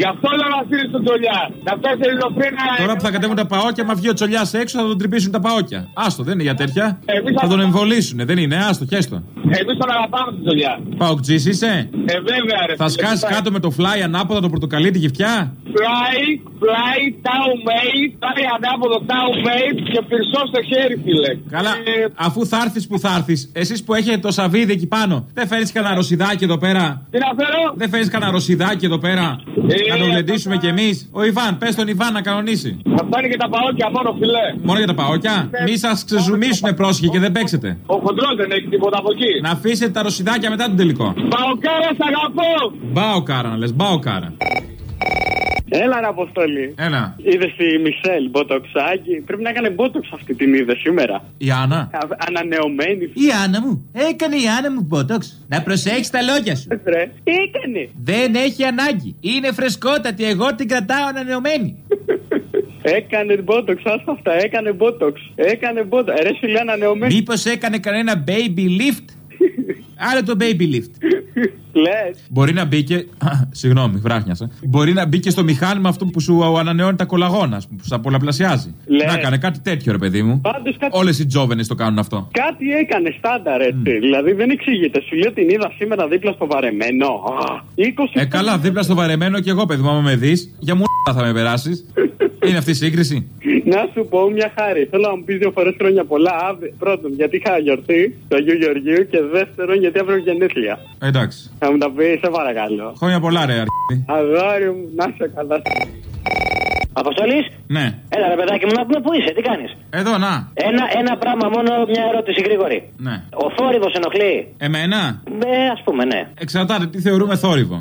Γι' αυτό λέω να στείλεις τον τολιά. Να πέσει ελληνοφρένα. τώρα που θα κατέβουν τα παόκια, μα βγει ο τσολιάς έξω, θα τον τρυπήσουν τα παόκια. Άστο, δεν είναι για τέτοια. Εμείς Θα θα- τον εμβολήσουν, δεν είναι. Άστο, χέστο. Εμείς τον αγαπάμε την τολιά. Παοκτζή είσαι; Ε, βέβαια ρε. Θα φίλε, σκάσεις φly, κάτω με το fly ανάποδα το πορτοκαλί τη γυφτιά. Fly, fly, town mate, πάει ανάποδο town mate και πυρσό στο χέρι φίλε. Καλά, Ε, αφού θα έρθεις που θα έρθεις, εσείς που έχετε το σαβίδι εκεί πάνω, δεν φέρεις κανένα ρωσιδάκι εδώ πέρα; Τι να φέρω; Δεν φέρεις κανένα ρωσιδάκι εδώ πέρα; Ε, να το γλεντήσουμε αυτό κι εμείς; Ο Ιβάν, πες τον Ιβάν να κανονίσει. Θα πάνε και τα παόκια μόνο φιλέ. Μόνο για τα παόκια; Μη σας ξεζουμίσουνε πρόσχοι και δεν παίξετε. Ο χοντρός δεν έχει τίποτα από εκεί. Να αφήσετε τα ρωσιδάκια μετά τον τελικό. Παοκάρα, σ' αγαπώ. Μπάω κάρα να λες, μπάω κάρα. Έλα, ρε Αποστολή. Έλα. Είδες τη Μισελ Μποτοξάκη; Πρέπει να έκανε μπότοξ αυτή την είδε σήμερα. Η Άννα. Α, Ανανεωμένη. Η Άννα μου. Έκανε η Άννα μου μπότοξ. Να προσέχει τα λόγια σου. Ρε, τι έκανε; Δεν έχει ανάγκη. Είναι φρεσκότατη. Εγώ την κρατάω ανανεωμένη. Έκανε μπότοξ, άστα αυτά. Έκανε μπότοξ. Έκανε μπότοξ. Ρε, σου λέει ανανεωμένη. Μήπως έκανε κανένα baby lift; Άλλο το baby lift. Λες. Μπορεί να μπει και. Συγγνώμη, βράχνιασα. Μπορεί να μπει και στο μηχάνημα αυτό που σου ανανεώνει τα κολαγόνα, που στα πολλαπλασιάζει. Λες. Να έκανε κάτι τέτοιο, ρε παιδί μου. Πάντως κάτι- Όλες οι τζόβενες το κάνουν αυτό. Κάτι έκανε στάνταρ έτσι. Δηλαδή δεν εξηγείται. Σου λέει την είδα σήμερα δίπλα στο βαρεμένο. Α, 20 Ε, καλά, δίπλα στο βαρεμένο και εγώ, παιδί μου, άμα με δεις, για μου θα με περάσεις. Είναι αυτή η σύγκριση. Να σου πω μια χάρη. Θέλω να μου πεις δύο φορές χρόνια πολλά. Άβε- Πρώτον, γιατί είχα γιορτή του Αγίου Γεωργίου και δεύτερον, γιατί αύριο γενέθλια. Εντάξει. Θα μου τα πεις, σε παρακαλώ. Χρόνια πολλά, ρε, αρχή. Αγόρι μου, να 'σαι καλά. Αποστολή. Ναι. Έλα, ρε παιδάκι μου, να πούμε πού είσαι, τι κάνεις; Εδώ, να. Ένα, ένα πράγμα μόνο, μια ερώτηση γρήγορη. Ναι. Ο θόρυβος ενοχλεί; Εμένα; Ναι, ας πούμε, ναι. Εξαρτάται τι θεωρούμε θόρυβο.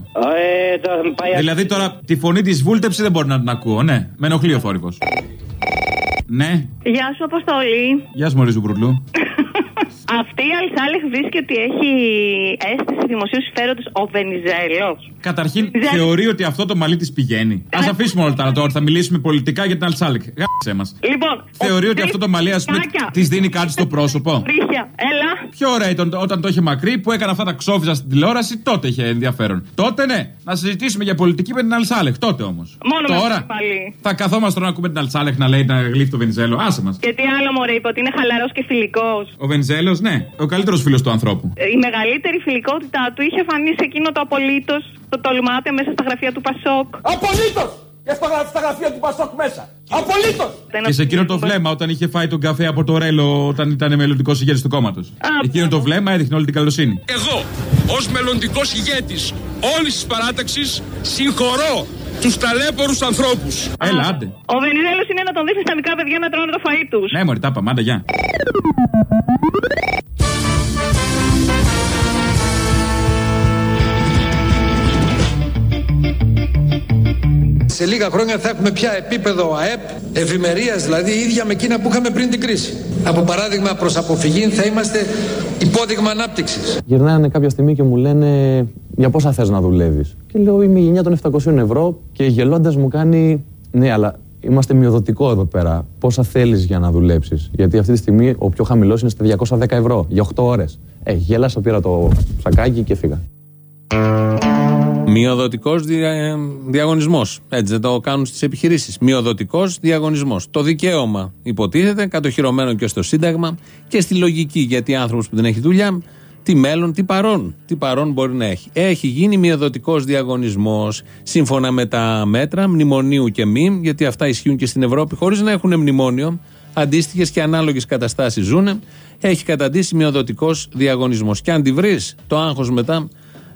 Ε, το, πάει Δηλαδή τώρα τη φωνή της Βούλτεψη δεν μπορεί να την ακούω, ναι. Με ενοχλεί ο θόρυβος. Ναι. Γεια σου, Αποστολή. Γεια σου, Μωρή Ζουμπρουλού. Αυτή η Αλσάλεχ βρίσκει ότι έχει αίσθηση δημοσίου συμφέροντος ο Βενιζέλος. Καταρχήν Δεν- θεωρεί ότι αυτό το μαλλί της πηγαίνει. Α αφήσουμε όλα τα τώρα, θα μιλήσουμε πολιτικά για την Αλσάλεκ. Γάψε μας. Λοιπόν, Θεωρεί ο ότι αυτό το μαλλί, ας πούμε, Κάκια. της δίνει κάτι στο πρόσωπο; Ρίχια, έλα. Πιο ωραία ήταν όταν το είχε μακρύ που έκανε αυτά τα ξόφιζα στην τηλεόραση, τότε είχε ενδιαφέρον. Τότε ναι, να συζητήσουμε για πολιτική με την Αλσάλεχ. Τότε όμως. Μόνο με Τώρα αυτό πάλι. θα καθόμαστε τώρα να ακούμε την Αλσάλεχ να λέει να γλύφει το Βενιζέλο. Άσε μας. Και τι άλλο μωρέ, είπε ότι είναι χαλαρός και φιλικός. Ο Βενιζέλος, ναι, ο καλύτερος φίλος του ανθρώπου. Η μεγαλύτερη φιλικότητά του είχε φανεί σε εκείνο το απολύτως. Το τολμάτε μέσα στα γραφεία του Πασόκ. Απολύτως! Και στα γρα- στα γραφεία του Πασόκ μέσα. Απολύτως! Και σε εκείνο το βλέμμα όταν είχε φάει τον καφέ από το ρέλο όταν ήταν μελλοντικός ηγέτης του κόμματος. Εκείνο το βλέμμα έδειχνε όλη την καλοσύνη. Εγώ, ως μελλοντικός ηγέτης όλης της παράταξης, συγχωρώ τους ταλέπορους ανθρώπους. Έλα, άντε. Ο Βενιζέλος είναι να τον δείχνεις στα μικρά παιδιά να τρώνε το φαΐ τους. Ναι, μωρή, τα πάμε, άντε, γεια. Σε λίγα χρόνια θα έχουμε πια επίπεδο ΑΕΠ, ευημερία δηλαδή ίδια με εκείνα που είχαμε πριν την κρίση. Από παράδειγμα, προς αποφυγή θα είμαστε υπόδειγμα ανάπτυξης. Γυρνάνε κάποια στιγμή και μου λένε για πόσα θες να δουλεύεις; Και λέω είμαι η γενιά των 700 ευρώ και γελώντας μου κάνει ναι αλλά είμαστε μειοδοτικό εδώ πέρα. Πόσα θέλεις για να δουλέψεις; Γιατί αυτή τη στιγμή ο πιο χαμηλός είναι στα 210 ευρώ για 8 ώρες. Ε, γέλασα, πήρα το σακάκι και φύγα. Μειοδοτικός δια... διαγωνισμός. Έτσι δεν το κάνουν στις επιχειρήσεις. Μειοδοτικός διαγωνισμός. Το δικαίωμα υποτίθεται, κατοχυρωμένο και στο Σύνταγμα και στη λογική, γιατί άνθρωπο που δεν έχει δουλειά τι μέλλον, τι παρόν, τι παρόν μπορεί να έχει. Έχει γίνει μειοδοτικός διαγωνισμός σύμφωνα με τα μέτρα μνημονίου και μη, γιατί αυτά ισχύουν και στην Ευρώπη, χωρίς να έχουν μνημόνιο. Αντίστοιχες και ανάλογες καταστάσεις ζουν. Έχει καταντήσει μειοδοτικός διαγωνισμός. Και αν τη βρεις, το άγχος μετά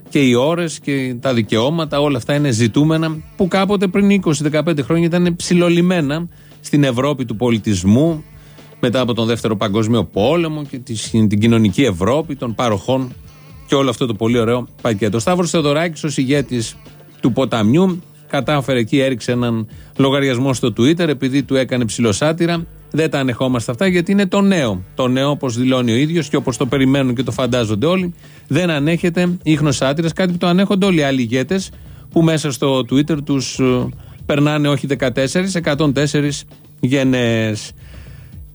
και οι ώρες και τα δικαιώματα, όλα αυτά είναι ζητούμενα που κάποτε πριν 20-15 χρόνια ήταν ψηλολιμένα στην Ευρώπη του πολιτισμού, μετά από τον Δεύτερο Παγκόσμιο Πόλεμο και τη- την κοινωνική Ευρώπη των παροχών και όλο αυτό το πολύ ωραίο πακέτο. Ο Σταύρος Θεοδωράκης ως ηγέτης του ποταμιού κατάφερε εκεί, έριξε έναν λογαριασμό στο Twitter επειδή του έκανε ψηλοσάτυρα. Δεν τα ανεχόμαστε αυτά γιατί είναι το νέο. Το νέο, όπως δηλώνει ο ίδιος και όπως το περιμένουν και το φαντάζονται όλοι, δεν ανέχεται ίχνος σάτυρας, κάτι που το ανέχονται όλοι οι άλλοι ηγέτες που μέσα στο Twitter τους περνάνε όχι 14, 104 γενναίες.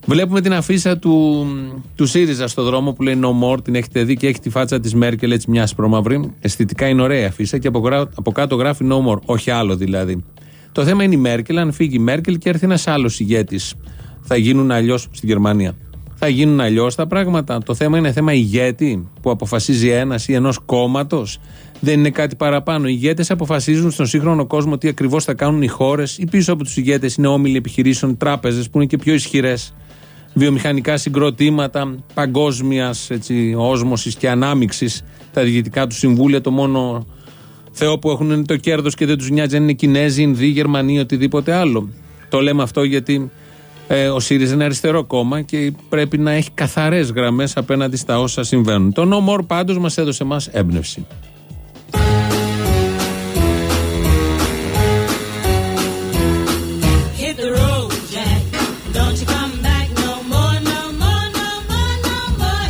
Βλέπουμε την αφίσα του, του ΣΥΡΙΖΑ στο δρόμο που λέει No More. Την έχετε δει και έχει τη φάτσα της Μέρκελ έτσι μια ασπρόμαυρη. Αισθητικά είναι ωραία η αφίσα και από, γρά- από κάτω γράφει No More. Όχι άλλο δηλαδή. Το θέμα είναι η Μέρκελ. Αν φύγει η Μέρκελ και έρθει ένας άλλος ηγέτης, θα γίνουν αλλιώς στη Γερμανία. Θα γίνουν αλλιώς τα πράγματα. Το θέμα είναι θέμα ηγέτη που αποφασίζει ένας ή ενός κόμματος. Δεν είναι κάτι παραπάνω. Οι ηγέτες αποφασίζουν στον σύγχρονο κόσμο τι ακριβώς θα κάνουν οι χώρες ή πίσω από τους ηγέτες είναι όμιλοι επιχειρήσεων, τράπεζες που είναι και πιο ισχυρές βιομηχανικά συγκροτήματα παγκόσμιας όσμωσης και ανάμειξη. Τα διοικητικά του συμβούλια, το μόνο Θεό που έχουν είναι το κέρδος και δεν τους νοιάζει αν είναι Κινέζοι, Ινδοί, Γερμανοί, οτιδήποτε άλλο. Το λέμε αυτό γιατί ε, ο ΣΥΡΙΖΑ είναι αριστερό κόμμα και πρέπει να έχει καθαρές γραμμές απέναντι στα όσα συμβαίνουν. Το No More πάντως μας έδωσε εμάς έμπνευση.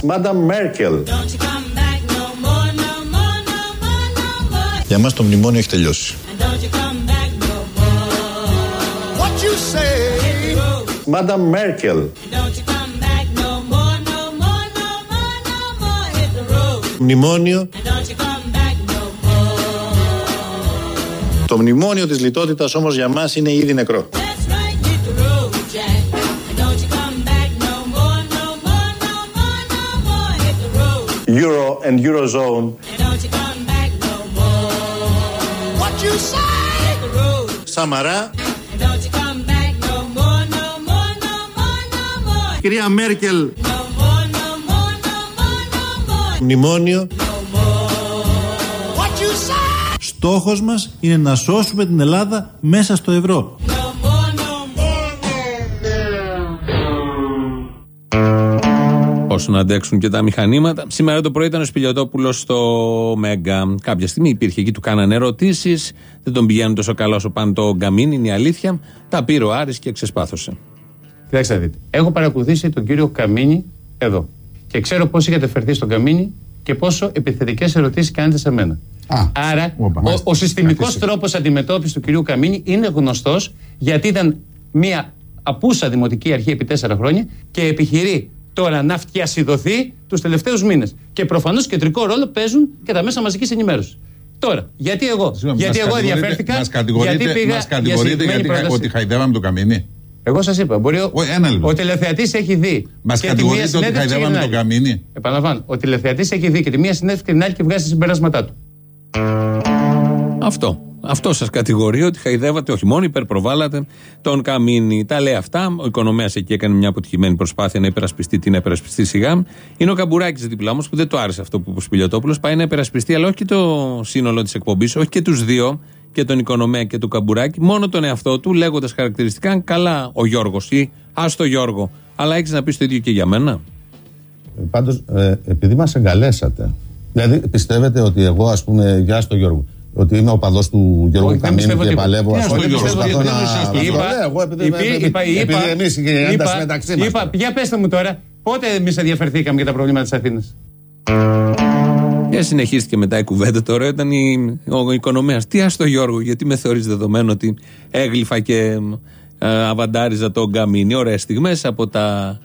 Μαντάμ Μέρκελ. Για μας το μνημόνιο έχει τελειώσει. Μαντάμ Μέρκελ. Το μνημόνιο. Το μνημόνιο της λιτότητας όμως για μας είναι ήδη νεκρό. No more, no more, no more. Μνημόνιο. What you say? Στόχος μας είναι να σώσουμε την Ελλάδα μέσα στο ευρώ. Όσο να αντέξουν και τα μηχανήματα. Σήμερα το πρωί ήταν ο Σπηλιοτόπουλος στο Μέγκα. Κάποια στιγμή υπήρχε εκεί, του κάνανε ερωτήσεις. Δεν τον πηγαίνουν τόσο καλά όσο πάνε το Γκαμίν, είναι η αλήθεια. Τα πήρε ο Άρης και ξεσπάθωσε. Κοιτάξτε να δείτε. Έχω παρακολουθήσει τον κύριο Καμίνη εδώ. Και ξέρω πώς έχετε φερθεί στον Καμίνη και πόσο επιθετικές ερωτήσεις κάνετε σε μένα. Άρα, ο, ο συστημικός τρόπος αντιμετώπισης του κυρίου Καμίνη είναι γνωστός γιατί ήταν μια απούσα δημοτική αρχή επί τέσσερα χρόνια και επιχειρεί τώρα να φτιασιδωθεί τους τελευταίους μήνες. Και προφανώς κεντρικό ρόλο παίζουν και τα μέσα μαζικής ενημέρωσης. Τώρα, γιατί εγώ, γιατί εγώ ενδιαφέρθηκα. Μας κατηγορείτε, γιατί πήγα μας για κατηγορείτε συγκεκριμένη γιατί, πρόταση. ότι χαϊδεύαμε το καμίνι; Εγώ σας είπα, μπορεί ο, ένα λεπτό. ο τηλεθεατής έχει δει. Μας και τη κατηγορείτε μία ότι συνέντευξη και χαϊδεύαμε την τον άλλη. Καμίνη. Επαναλαμβάνω, ο τηλεθεατής έχει δει και τη μία συνέντευξη και την άλλη και βγάζει τα συμπεράσματά του. Αυτό. Αυτό σας κατηγορεί ότι χαϊδεύατε, όχι μόνο υπερπροβάλλατε τον Καμίνη. Τα λέει αυτά. Ο οικονομέας εκεί έκανε μια αποτυχημένη προσπάθεια να υπερασπιστεί την υπερασπιστή σιγά. Είναι ο Καμπουράκης δίπλα όμως που δεν το άρεσε αυτό που είπε ο Σπηλιοτόπουλος. Πάει να υπερασπιστεί, αλλά όχι και το σύνολο της εκπομπής, όχι και τους δύο, και τον οικονομέα και τον Καμπουράκη, μόνο τον εαυτό του, λέγοντας χαρακτηριστικά καλά ο Γιώργος ή ας το Γιώργο. Αλλά έχεις να πεις το ίδιο και για μένα. Πάντως, ε, επειδή μας εγκαλέσατε, δηλαδή πιστεύετε ότι εγώ, ας πούμε, γεια στο Γιώργο, ότι είμαι ο παδός του Γιώργου Όχι, δεν Καμίνη πιστεύω και τίποτα. παλεύω. Τι ας να πούμε, στο και Γιώργος, προσπαθώ γιατί να. δεν σας το να είπα. το λέω, εγώ, επειδή Είπα- επειδή- είπα- επειδή είπα- εμείς η είπα- ένταση μεταξύ μας. Είπα, για πέστε μου τώρα, πότε εμείς ενδιαφερθήκαμε για τα προβλήματα της Αθήνας; Και συνεχίστηκε μετά η κουβέντα. Τώρα ήταν η, ο οικονομέας. Τι α το Γιώργο, γιατί με θεωρείς δεδομένο ότι έγλυφα και ε, αβαντάριζα τον Γκαμίνι. Ωραίες στιγμές από τα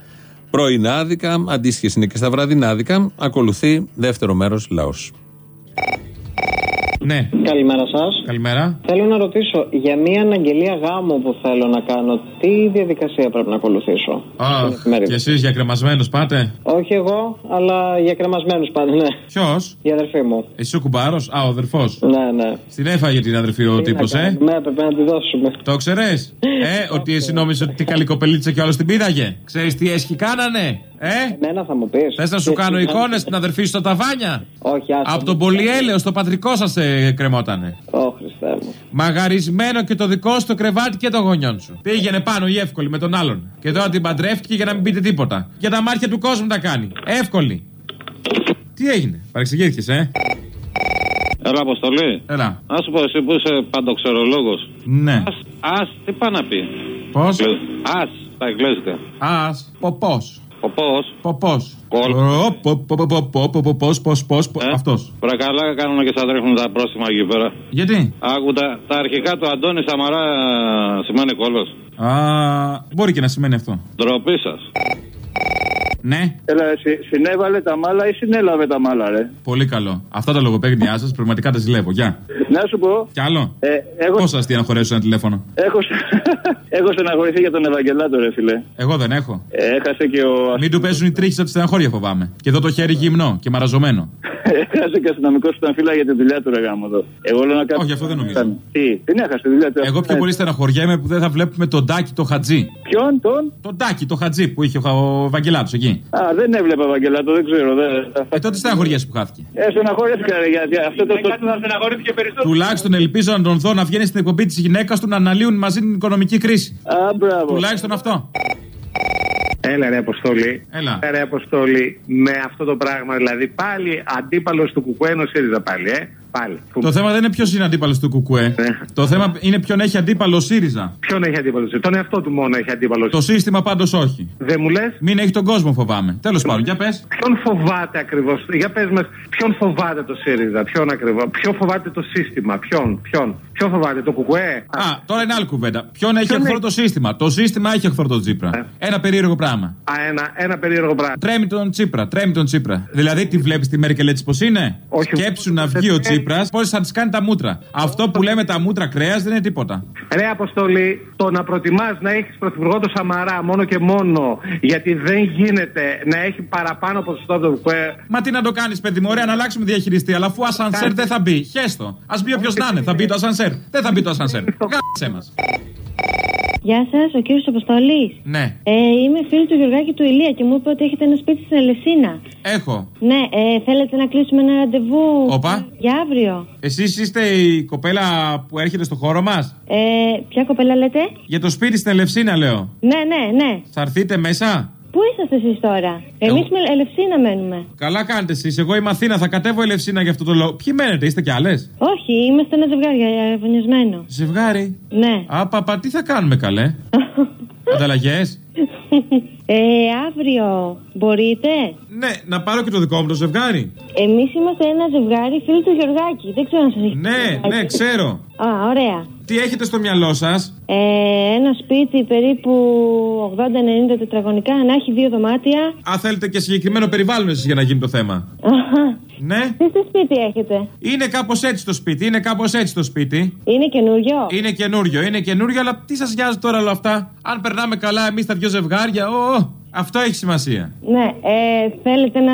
πρωινάδικα. Αντίστοιχες είναι και στα βραδινάδικα. Ακολουθεί δεύτερο μέρος λαός. Ναι. Καλημέρα σας. Καλημέρα. Θέλω να ρωτήσω για μία αναγγελία γάμου που θέλω να κάνω, τι διαδικασία πρέπει να ακολουθήσω; Αχ, και εσείς για κρεμασμένο πάτε; Όχι εγώ, αλλά για κρεμασμένου πάντα, ναι. Ποιος; Η αδερφή μου. Εσύ ο κουμπάρος, α, ο αδερφός. Ναι, ναι. Στην έφαγε την αδερφή ο τύπο, Τι να ε; κάνουμε, έπρεπε να τη δώσουμε. Το ξέρες; ε, ότι εσύ νόμιζες ότι την καλή κοπελίτσα και όλο την πήδαγε. Ξέρεις τι έσχη κάνανε; Ε, Εμένα θα μου πεις. θες να σου κάνω εικόνες στην αδερφή σου στα ταβάνια; Όχι, άστα. Από τον Πολυέλαιο στο πατρικό σας ε, κρεμότανε. Ω, Χριστέ μου. Μαγαρισμένο και το δικό σου το κρεβάτι και των γονιών σου. Πήγαινε πάνω η εύκολη με τον άλλον. Και τώρα την παντρεύτηκε για να μην πείτε τίποτα. Για τα μάτια του κόσμου τα κάνει. Εύκολη. Τι έγινε, παρεξηγήθηκες, ε; Έλα, Αποστολή. Έλα. Να σου πω, εσύ που είσαι παντοξερολόγος. Ναι. Α, τι πάει να πει; Πώς; Α, τα εγγλέζικα. Α, ποπό. Ποπός. Ποπός. Κολ. Πώ, Αυτός. Πρακαλά κάνουν και σα ρίχνουν τα πρόστιμα εκεί πέρα. Γιατί; Άκου τα, τα αρχικά του Αντώνη Σαμαρά σημαίνει κόλος. Α, μπορεί και να σημαίνει αυτό. Ντροπή σας. Ναι. Έλα, συ, συνέβαλε τα μάλα ή συνέλαβε τα μάλα, ρε. Πολύ καλό. Αυτά τα λογοπαίγνιά σας πραγματικά τα ζηλεύω. Γεια. Να σου πω, Κι άλλο; ε, έχω, Πώς σα τι να χωρέσω ένα τηλέφωνο; έχω, έχω στεναχωρηθεί για τον Ευαγγελάτο, ρε φίλε. Εγώ δεν έχω. Ε, έχασε και ο. Μην του πέσουν οι τρίχες από τη στεναχώρια φοβάμαι. Και εδώ το χέρι γυμνό και μαραζωμένο. έχασε και αστυνομικός που ήταν φύλλα για τη δουλειά του, ρε γάμο εδώ. Εγώ λέω να κάνω. Όχι, αυτό δεν νομίζω. Τι, δεν έχασε τη δουλειά του. Εγώ πιο πολύ στεναχωριέμαι που δεν θα βλέπουμε τον Τάκη το Χατζή. Ποιον, τον; Τον Τάκη το Χατζή που είχε ο Ευαγγελάτο εκεί. Α, δεν έβλεπα Ευαγγελάτο, δεν ξέρω. Δεν... Ε, τότε στεναχωριέσαι που χάθηκε. Ε, στεναχωρήθηκα, ρε, γιατί αυτό το. το... στεναχωρήθηκε περισσότερο. Τουλάχιστον ελπίζω να τον δω να βγαίνει στην εκπομπή της γυναίκας του να αναλύουν μαζί την οικονομική κρίση. Α, μπράβο. Τουλάχιστον αυτό. Έλα ρε Αποστόλη. Έλα. ρε Αποστόλη. Με αυτό το πράγμα δηλαδή πάλι αντίπαλος του Κουκουένο ΣΥΡΙΖΑ πάλι, ε. Πάλι. Το θέμα δεν είναι ποιος είναι αντίπαλος του Κουκουέ. Το θέμα είναι ποιον έχει αντίπαλο ο ΣΥΡΙΖΑ. Ποιον έχει αντίπαλο ΣΥΡΙΖΑ; Τον εαυτό του μόνο έχει αντίπαλο Το σύστημα πάντως όχι. Δεν μου λες; Μην έχει τον κόσμο φοβάμαι. Τέλος πάντων, για πες. Ποιον φοβάται ακριβώς; Για πες μας, ποιον φοβάται το ΣΥΡΙΖΑ; Ποιον ακριβώς; Ποιο φοβάται το σύστημα; Ποιον; Ποιον; Ποιο φοβάται το Κουκουέ; Α, τώρα είναι άλλη κουβέντα. Ποιον έχει Ποιον εχθρό έχει; το σύστημα; Το σύστημα έχει εχθρό τον Τσίπρα. Ένα περίεργο πράγμα. Α, ένα, ένα περίεργο πράγμα. Τρέμει τον Τσίπρα, τρέμει τον Τσίπρα. Δηλαδή, τη βλέπεις τη Μέρκελ έτσι πως είναι; Όχι. Σκέψου να βγει ο Τσίπρα, πώς θα της κάνει τα μούτρα. Αυτό που λέμε τα μούτρα κρέας δεν είναι τίποτα. Ρε Αποστολή, το να προτιμάς να έχεις πρωθυπουργό το Σαμαρά μόνο και μόνο γιατί δεν γίνεται να έχει παραπάνω ποσοστό από το Κουκουέ. Μα τι να το κάνεις, παιδί μου, ωραία να αλλάξουμε διαχειριστή, αλλά αφού ασανσέρ δεν θα μπει. Χέστο. Α μπει όποιος να είναι, θα μπει το ασανσέρ. Δεν θα μπει το ασανσέρ. Γάσε μας. Γεια σας, ο κύριος Αποστολή. Ναι, Ε, είμαι φίλη του Γιωργάκη του Ηλία και μου είπε ότι έχετε ένα σπίτι στην Ελεσίνα. έχω. Ναι, ε, θέλετε να κλείσουμε ένα ραντεβού Όπα. για αύριο. Εσείς είστε η κοπέλα που έρχεται στο χώρο μας; Ε, ποια κοπέλα λέτε; Για το σπίτι στην Ελευσίνα, λέω. Ναι, ναι, ναι. Θα έρθετε μέσα; Πού είσαστε εσείς τώρα; Εμείς με Ελευσίνα μένουμε. Καλά κάνετε εσείς. Εγώ είμαι Αθήνα, θα κατέβω Ελευσίνα για αυτό το λόγο. Ποιοι μένετε, είστε κι άλλες; Όχι, είμαστε ένα ζευγάρι αραβωνιασμένο. Ζευγάρι; Ναι. Α, παπα, τι θα κάνουμε καλέ; Ανταλλαγές; Ε, αύριο μπορείτε; Ναι, να πάρω και το δικό μου το ζευγάρι. Εμείς είμαστε ένα ζευγάρι φίλοι του Γιωργάκη. Δεν ξέρω αν σας έχει. Ναι, ναι, ξέρω. Α, ωραία. Τι έχετε στο μυαλό σας; Ε, ένα σπίτι περίπου 80-90 τετραγωνικά, να έχει δύο δωμάτια. Α, θέλετε και συγκεκριμένο περιβάλλον εσείς για να γίνει το θέμα; Αχα. Ναι. Τι στο σπίτι έχετε; Είναι κάπως έτσι το σπίτι, είναι κάπως έτσι το σπίτι. Είναι καινούριο; Είναι καινούριο, είναι καινούριο, αλλά τι σας νοιάζει τώρα όλα αυτά; Αν περνάμε καλά εμείς τα δυο ζευγάρια, ω, αυτό έχει σημασία. Ναι, ε, θέλετε να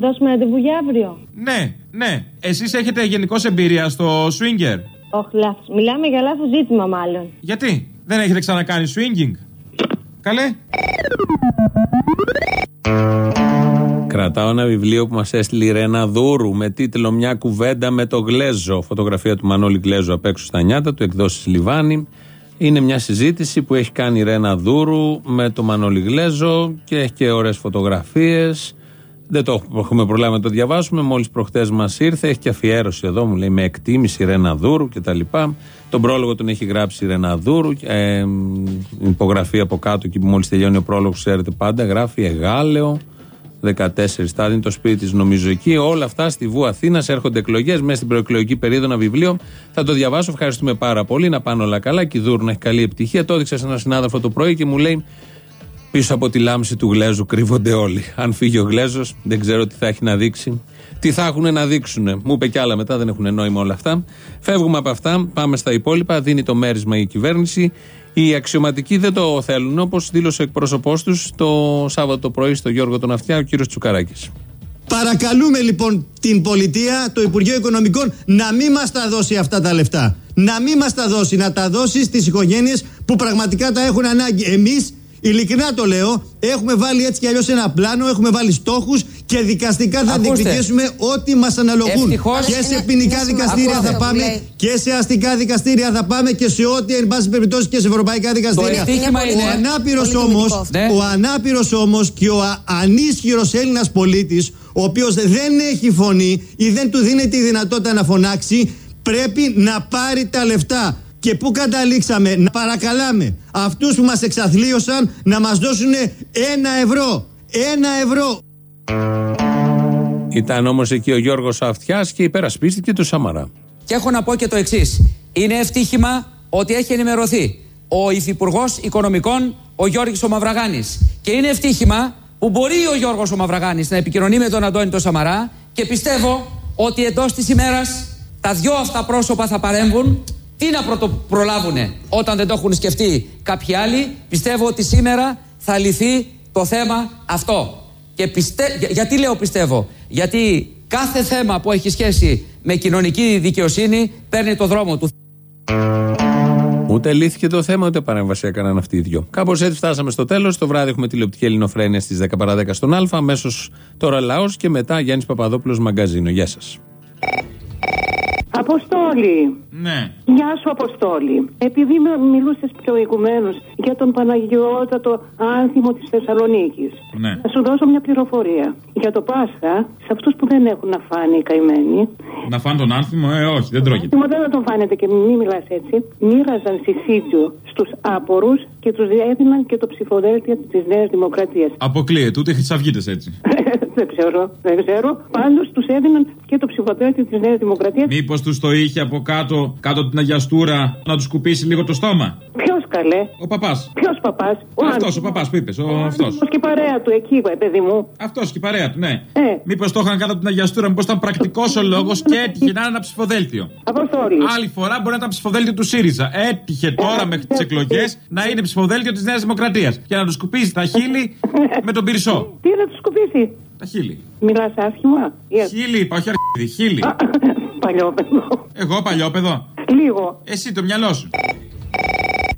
δώσουμε ραντεβού για αύριο; Ναι, ναι. Εσείς έχετε γενικώς εμπειρία στο swinger; Όχι, λάθος. Μιλάμε για λάθος ζήτημα, μάλλον. Γιατί; Δεν έχετε ξανακάνει swinging; Καλέ; Κρατάω ένα βιβλίο που μας έστειλε η Ρένα Δούρου με τίτλο Μια κουβέντα με το Γλέζο. Φωτογραφία του Μανώλη Γλέζο απ' έξω στα νιάτα του, εκδόσεις Λιβάνι. Είναι μια συζήτηση που έχει κάνει η Ρένα Δούρου με το Μανώλη Γλέζο και έχει και ωραίες φωτογραφίες. Δεν το έχουμε προλάβει να το διαβάσουμε. Μόλις προχτές μας ήρθε, έχει και αφιέρωση εδώ, μου λέει με εκτίμηση Ρένα Δούρου κτλ. Τον πρόλογο τον έχει γράψει η Ρένα Δούρου. Ε, υπογραφή από κάτω, εκεί που μόλις τελειώνει ο πρόλογος, ξέρετε πάντα, γράφει Εγάλεο. 14 στάδια είναι το σπίτι της, νομίζω εκεί. Όλα αυτά στη Βου Αθήνας έρχονται εκλογές μέσα στην προεκλογική περίοδο. Ένα βιβλίο. Θα το διαβάσω. Ευχαριστούμε πάρα πολύ. Να πάνε όλα καλά. Και η Δούρου να έχει καλή επιτυχία. Το έδειξα σε έναν συνάδελφο το πρωί και μου λέει Πίσω από τη λάμψη του Γλέζου κρύβονται όλοι. Αν φύγει ο Γλέζος, δεν ξέρω τι θα έχει να δείξει. Τι θα έχουν να δείξουν. Μου είπε κι άλλα μετά, δεν έχουν νόημα όλα αυτά. Φεύγουμε από αυτά, πάμε στα υπόλοιπα. Δίνει το μέρισμα η κυβέρνηση. Οι αξιωματικοί δεν το θέλουν, όπως δήλωσε ο εκπρόσωπός τους το Σάββατο το πρωί στο Γιώργο τον Αυτιά, ο κύριος Τσουκαράκης. Παρακαλούμε λοιπόν την πολιτεία, το Υπουργείο Οικονομικών να μην μας τα δώσει αυτά τα λεφτά. Να μην μας τα δώσει, να τα δώσει στις οικογένειες που πραγματικά τα έχουν ανάγκη. Εμείς, ειλικρινά το λέω, έχουμε βάλει έτσι κι αλλιώς ένα πλάνο, έχουμε βάλει στόχους και δικαστικά θα Ακούστε. διεκδικήσουμε ό,τι μας αναλογούν. Ευτυχώς- Και σε Είναι- ποινικά είναι δικαστήρια σημαντικό θα αυτό που πάμε λέει. και σε αστικά δικαστήρια θα πάμε και σε ό,τι εν πάση περιπτώσει και σε ευρωπαϊκά δικαστήρια. ευτύχημα ο είναι- ανάπηρος Πολύ όμως, δημοτικό αυτό. Ναι. ο ανάπηρος όμως και ο α- ανίσχυρος Έλληνας πολίτης ο οποίος δεν έχει φωνή ή δεν του δίνεται η δυνατότητα να φωνάξει πρέπει να πάρει τα λεφτά. Και πού καταλήξαμε; Να παρακαλάμε αυτούς που μας εξαθλίωσαν να μας δώσουν ένα ευρώ. Ένα ευρώ. Ήταν όμως εκεί ο Γιώργος Αυτιάς και υπερασπίστηκε του Σαμαρά. Και έχω να πω και το εξής. Είναι ευτύχημα ότι έχει ενημερωθεί ο Υφυπουργός Οικονομικών, ο Γιώργης ο Μαυραγάνης. Και είναι ευτύχημα που μπορεί ο Γιώργος ο Μαυραγάνης να επικοινωνεί με τον Αντώνη τον Σαμαρά και πιστεύω ότι εντός της ημέρας τα δυο αυτά πρόσωπα θα παρέμβουν. Τι να πρωτοπρολάβουνε όταν δεν το έχουν σκεφτεί κάποιοι άλλοι; Πιστεύω ότι σήμερα θα λυθεί το θέμα αυτό. Και πιστε... για- Γιατί λέω πιστεύω; Γιατί κάθε θέμα που έχει σχέση με κοινωνική δικαιοσύνη παίρνει το δρόμο του. Ούτε λύθηκε το θέμα, ούτε παρέμβαση έκαναν αυτοί οι δυο. Κάπως έτσι φτάσαμε στο τέλος. Το βράδυ έχουμε τηλεοπτική ελληνοφρένεια στις 10 παρα 10 στον Α. Αμέσως τώρα λαός και μετά Γιάννης Παπαδόπουλος Μαγκαζίνο. Γεια σας. Αποστόλη. Ναι. Γεια σου, Αποστόλη. Επειδή μιλούσες προηγουμένως για τον Παναγιώτατο άνθιμο της Θεσσαλονίκης, Ναι. να σου δώσω μια πληροφορία. Για το Πάσχα, σε αυτούς που δεν έχουν να φάνε οι καημένοι, Να φάνε τον άνθιμο, ε, όχι, δεν τρώγεται. Θυμό δεν θα τον φάνετε και μην μιλάς έτσι. Μοίραζαν συσίτιο στους άπορους και τους έδιναν και το ψηφοδέλτιο της Νέας Δημοκρατίας. Αποκλείεται, ούτε χρυσαυγίτες έτσι. δεν ξέρω, δεν ξέρω. Πάντως τους έδιναν και το ψηφοδέλτιο της Νέας Δημοκρατίας. Μήπως τους το είχε από κάτω, κάτω από την αγιαστούρα, να τους σκουπίσει λίγο το στόμα. Ποιος καλέ; Ο παπάς. Ποιος παπάς; Αυτός ο παπάς που είπες, ο αυτός. Πώ και η παρέα του εκεί, ε, παιδί μου. Αυτός και η παρέα του, ναι. Ε. Μήπως το είχαν κάτω από την αγιαστούρα, μήπως ήταν πρακτικός ο λόγος και έτυχε να είναι ένα ψηφοδέλτιο. Αποστόλη. Άλλη φορά μπορεί να ήταν ψηφοδέλτιο του ΣΥΡΙΖΑ. Έτυχε τώρα μέχρι τις εκλογές να είναι ψηφοδέλτιο της Νέας Δημοκρατίας. Και να τους σκουπίζει τα χείλη με τον πυρσό. Τι να τους σκουπίσει. Τα χείλη. Μιλάς άσχημα; Χείλη είπα, όχι αρχίδι, χείλη. Παλιόπαιδο. Εγώ παλιόπαιδο. Λίγο. Εσύ το μυαλό σου.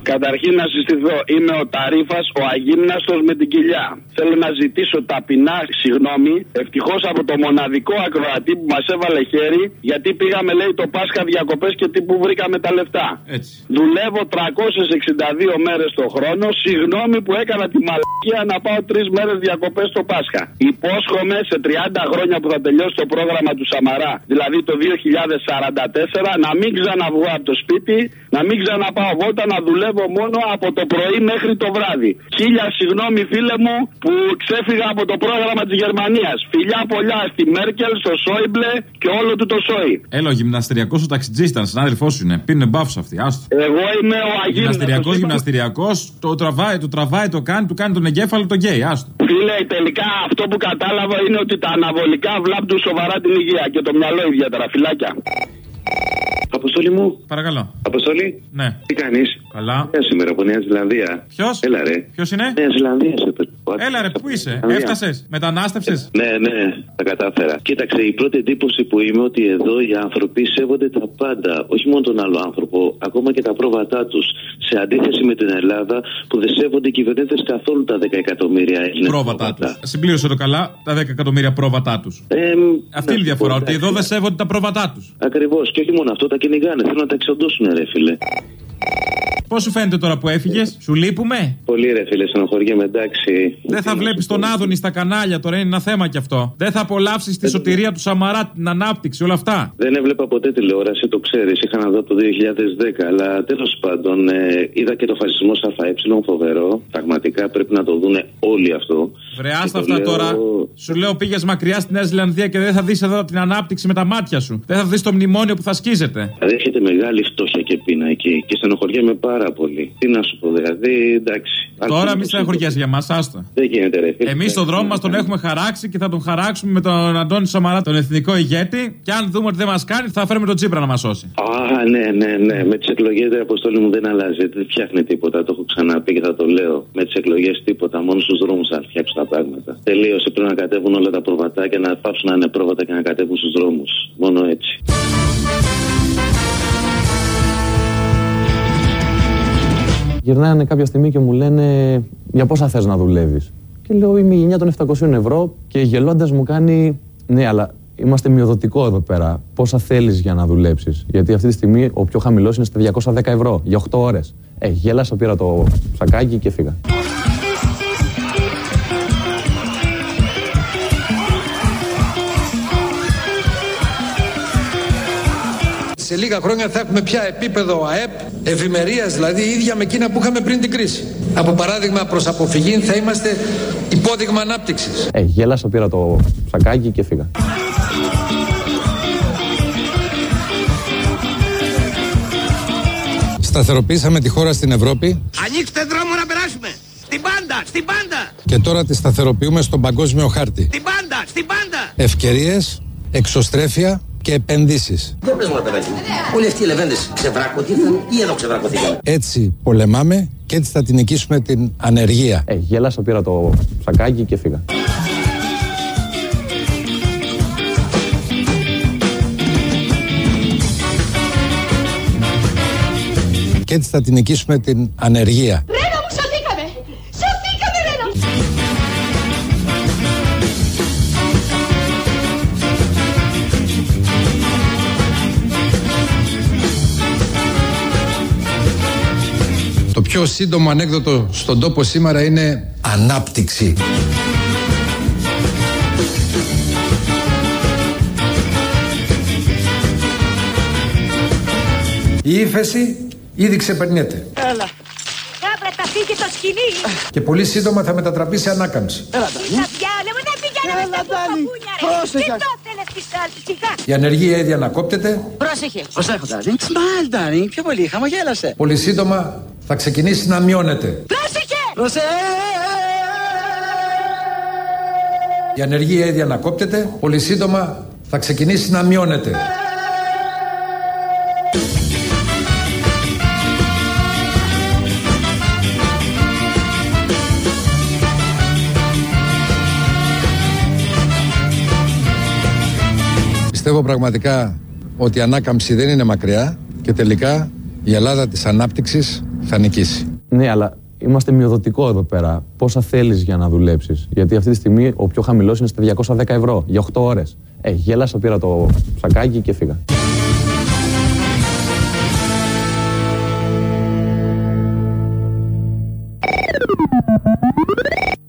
Καταρχήν να συστηθώ. Είμαι ο Ταρίφας, ο αγύμναστο με την κοιλιά. Θέλω να ζητήσω ταπεινά συγγνώμη. Ευτυχώς από το μοναδικό ακροατή που μας έβαλε χέρι, γιατί πήγαμε, λέει, το Πάσχα διακοπές και τι που βρήκαμε τα λεφτά. Έτσι. Δουλεύω 362 μέρες το χρόνο. Συγγνώμη που έκανα τη μαλακία να πάω τρεις μέρες διακοπές το Πάσχα. Υπόσχομαι σε 30 χρόνια που θα τελειώσει το πρόγραμμα του Σαμαρά, δηλαδή το 2044, να μην ξαναβγώ από το σπίτι, να μην ξαναπάω βόλτα, να δουλεύω μόνο από το πρωί μέχρι το βράδυ. Χίλια συγγνώμη, φίλε μου, που ξέφυγα από το πρόγραμμα της Γερμανίας. Φιλιά πολλά στη Μέρκελ, στο Σόιμπλε και όλο του το Σόι. Έλα, ο γυμναστηριακός ο ταξιτζή ήταν, συνάδελφός σου είναι. Πίνουν μπάφους αυτοί, άστο. Εγώ είμαι ο Αγίου. Γυμναστηριακός, γυμναστηριακός, το τραβάει, το τραβάει, το κάνει, του κάνει τον εγκέφαλο τον γκέι, άστο. Φίλε, τελικά αυτό που κατάλαβα είναι ότι τα αναβολικά βλάπτουν σοβαρά την υγεία και το μυαλό ιδιαίτερα. Φιλάκια. Αποστολή μου. Παρακαλώ. Αποστολή. Ναι. Τι κάνεις; Καλά. Γεια σήμερα από Νέα Ζηλανδία. Ποιος; Έλα ρε. Ποιος είναι; Νέα Ζηλανδία σε παιδί. Έλα ρε, πού είσαι, Ζηλανδία. έφτασες, μετανάστευσες; Ναι, ναι, τα κατάφερα. Κοίταξε, η πρώτη εντύπωση που είμαι ότι εδώ οι άνθρωποι σέβονται τα πάντα. Όχι μόνο τον άλλο άνθρωπο, ακόμα και τα πρόβατά τους. Σε αντίθεση με την Ελλάδα που δεν σέβονται οι κυβερνήτες καθόλου τα 10 εκατομμύρια Έλληνες. Πρόβατά τους. Συμπλήρωσε το καλά, τα 10 εκατομμύρια πρόβατά τους. Αυτή είναι η διαφορά, ότι εδώ δεν σέβονται τα πρόβατά τους. Ακριβώς. Και όχι μόνο αυτό, τα κυνηγάνε. Θέλουν να τα εξοντώσουν, ρε φίλε. Πώς σου φαίνεται τώρα που έφυγες, σου λείπουμε; Πολύ ρε φίλε, στενοχωριέμαι, εντάξει. Δεν θα βλέπεις τον Άδωνη στα κανάλια τώρα, είναι ένα θέμα κι αυτό. Δεν θα απολαύσεις τη σωτηρία του Σαμαρά, την ανάπτυξη, όλα αυτά. Δεν έβλεπα ποτέ τηλεόραση, το ξέρεις. Είχα να δω από το 2010. Αλλά τέλος πάντων, ε, είδα και το φασισμό ΑΕ φοβερό. Πραγματικά πρέπει να το δούνε όλοι αυτό. Βρε, άστα Και το αυτά λέω- τώρα. Σου λέω πήγες μακριά στη Νέα Ζηλανδία και δεν θα δεις εδώ την ανάπτυξη με τα μάτια σου. Δεν θα δεις το μνημόνιο που θα σκίζεται. Δηλαδή έχετε μεγάλη φτώχεια και πείνα εκεί. Και στενοχωριέμαι πάρα πολύ. Τι να σου πω, δηλαδή, εντάξει. Τώρα μη στεναχωριέσαι για μας, άστα. Δεν γίνεται, ρε φίλε. Εμείς τον δρόμο μας τον έχουμε χαράξει και θα τον χαράξουμε με τον Αντώνη Σαμαρά, τον εθνικό ηγέτη. Και αν δούμε ότι δεν μας κάνει, θα φέρουμε τον Τσίπρα να μας σώσει. Α, ναι, ναι, ναι. Με τις εκλογές η αποστολή μου δεν αλλάζει. Δεν φτιάχνει τίποτα. Το έχω ξαναπεί και θα το λέω. Με τις εκλογές τίποτα. Μόνο στους δρόμους θα φτιάξουν τα πράγματα. Τελείωσε. Πρέπει να κατέβουν όλα τα προβατάκια, να πάψουν να είναι πρόβατα και να κατέβουν στους δρόμους. Μόνο έτσι. Γυρνάνε κάποια στιγμή και μου λένε για πόσα θες να δουλεύεις; Και λέω είμαι η γενιά των 700 ευρώ και γελώντας μου κάνει ναι αλλά είμαστε μειοδοτικό εδώ πέρα. Πόσα θέλεις για να δουλέψεις; Γιατί αυτή τη στιγμή ο πιο χαμηλός είναι στα 210 ευρώ για 8 ώρες. Ε, γέλασα, πήρα το σακάκι και φύγα. Σε λίγα χρόνια θα έχουμε πια επίπεδο ΑΕΠ, ευημερία δηλαδή ίδια με εκείνα που είχαμε πριν την κρίση. Από παράδειγμα, προς αποφυγή θα είμαστε υπόδειγμα ανάπτυξης. Ε, γέλασα, πήρα το σακάκι και φύγα. Σταθεροποίησαμε τη χώρα στην Ευρώπη Ανοίξτε δρόμο να περάσουμε. Στην πάντα, στην πάντα, και τώρα τη σταθεροποιούμε στον παγκόσμιο χάρτη. στην πάντα, στην πάντα. Ευκαιρίες, εξωστρέφεια και επενδύσεις. Για πες μου ρε παιδάκι, όλοι αυτοί οι λεβέντες ξεβράκωτηκαν ή εδώ ξεβρακωθήκαν; Έτσι πολεμάμε και έτσι θα την νικήσουμε την ανεργία. Ε, γέλασα, πήρα το σακάκι και φύγα. Και έτσι θα την νικήσουμε την ανεργία. Το πιο σύντομο ανέκδοτο στον τόπο σήμερα είναι ανάπτυξη. Η ύφεση ήδη ξεπερνιέται Έλα. Κάπρα τα φύγεις το σκηνή. και πολύ σύντομα θα μετατραπεί σε ανάκαμψη. Έλα, Τα διάλεμα να πηγαίνουμε στα πουκαπούνια, ρε. πρόσεχε. Τι το θέλεις της άλλης, σιγά. Η ανεργία ήδη ανακόπτεται. Πρόσεχε. Προσέχω, Ντάνι. Smile, Ντάνι. Πιο πολύ, χαμογέλασε. Πολύ σύντομα θα ξεκινήσει να μειώνεται. Πρόσεχε. Προσέ. Η ανεργία ήδη ανακόπτεται. Πολύ σύντομα θα ξεκινήσει να μειώνεται. Πιστεύω πραγματικά ότι η ανάκαμψη δεν είναι μακριά και τελικά η Ελλάδα της ανάπτυξης θα νικήσει. Ναι, αλλά είμαστε μειοδοτικό εδώ πέρα. Πόσα θέλεις για να δουλέψεις; Γιατί αυτή τη στιγμή ο πιο χαμηλός είναι στα 210 ευρώ για 8 ώρες. Ε, γέλασα, πήρα το σακάκι και φύγα.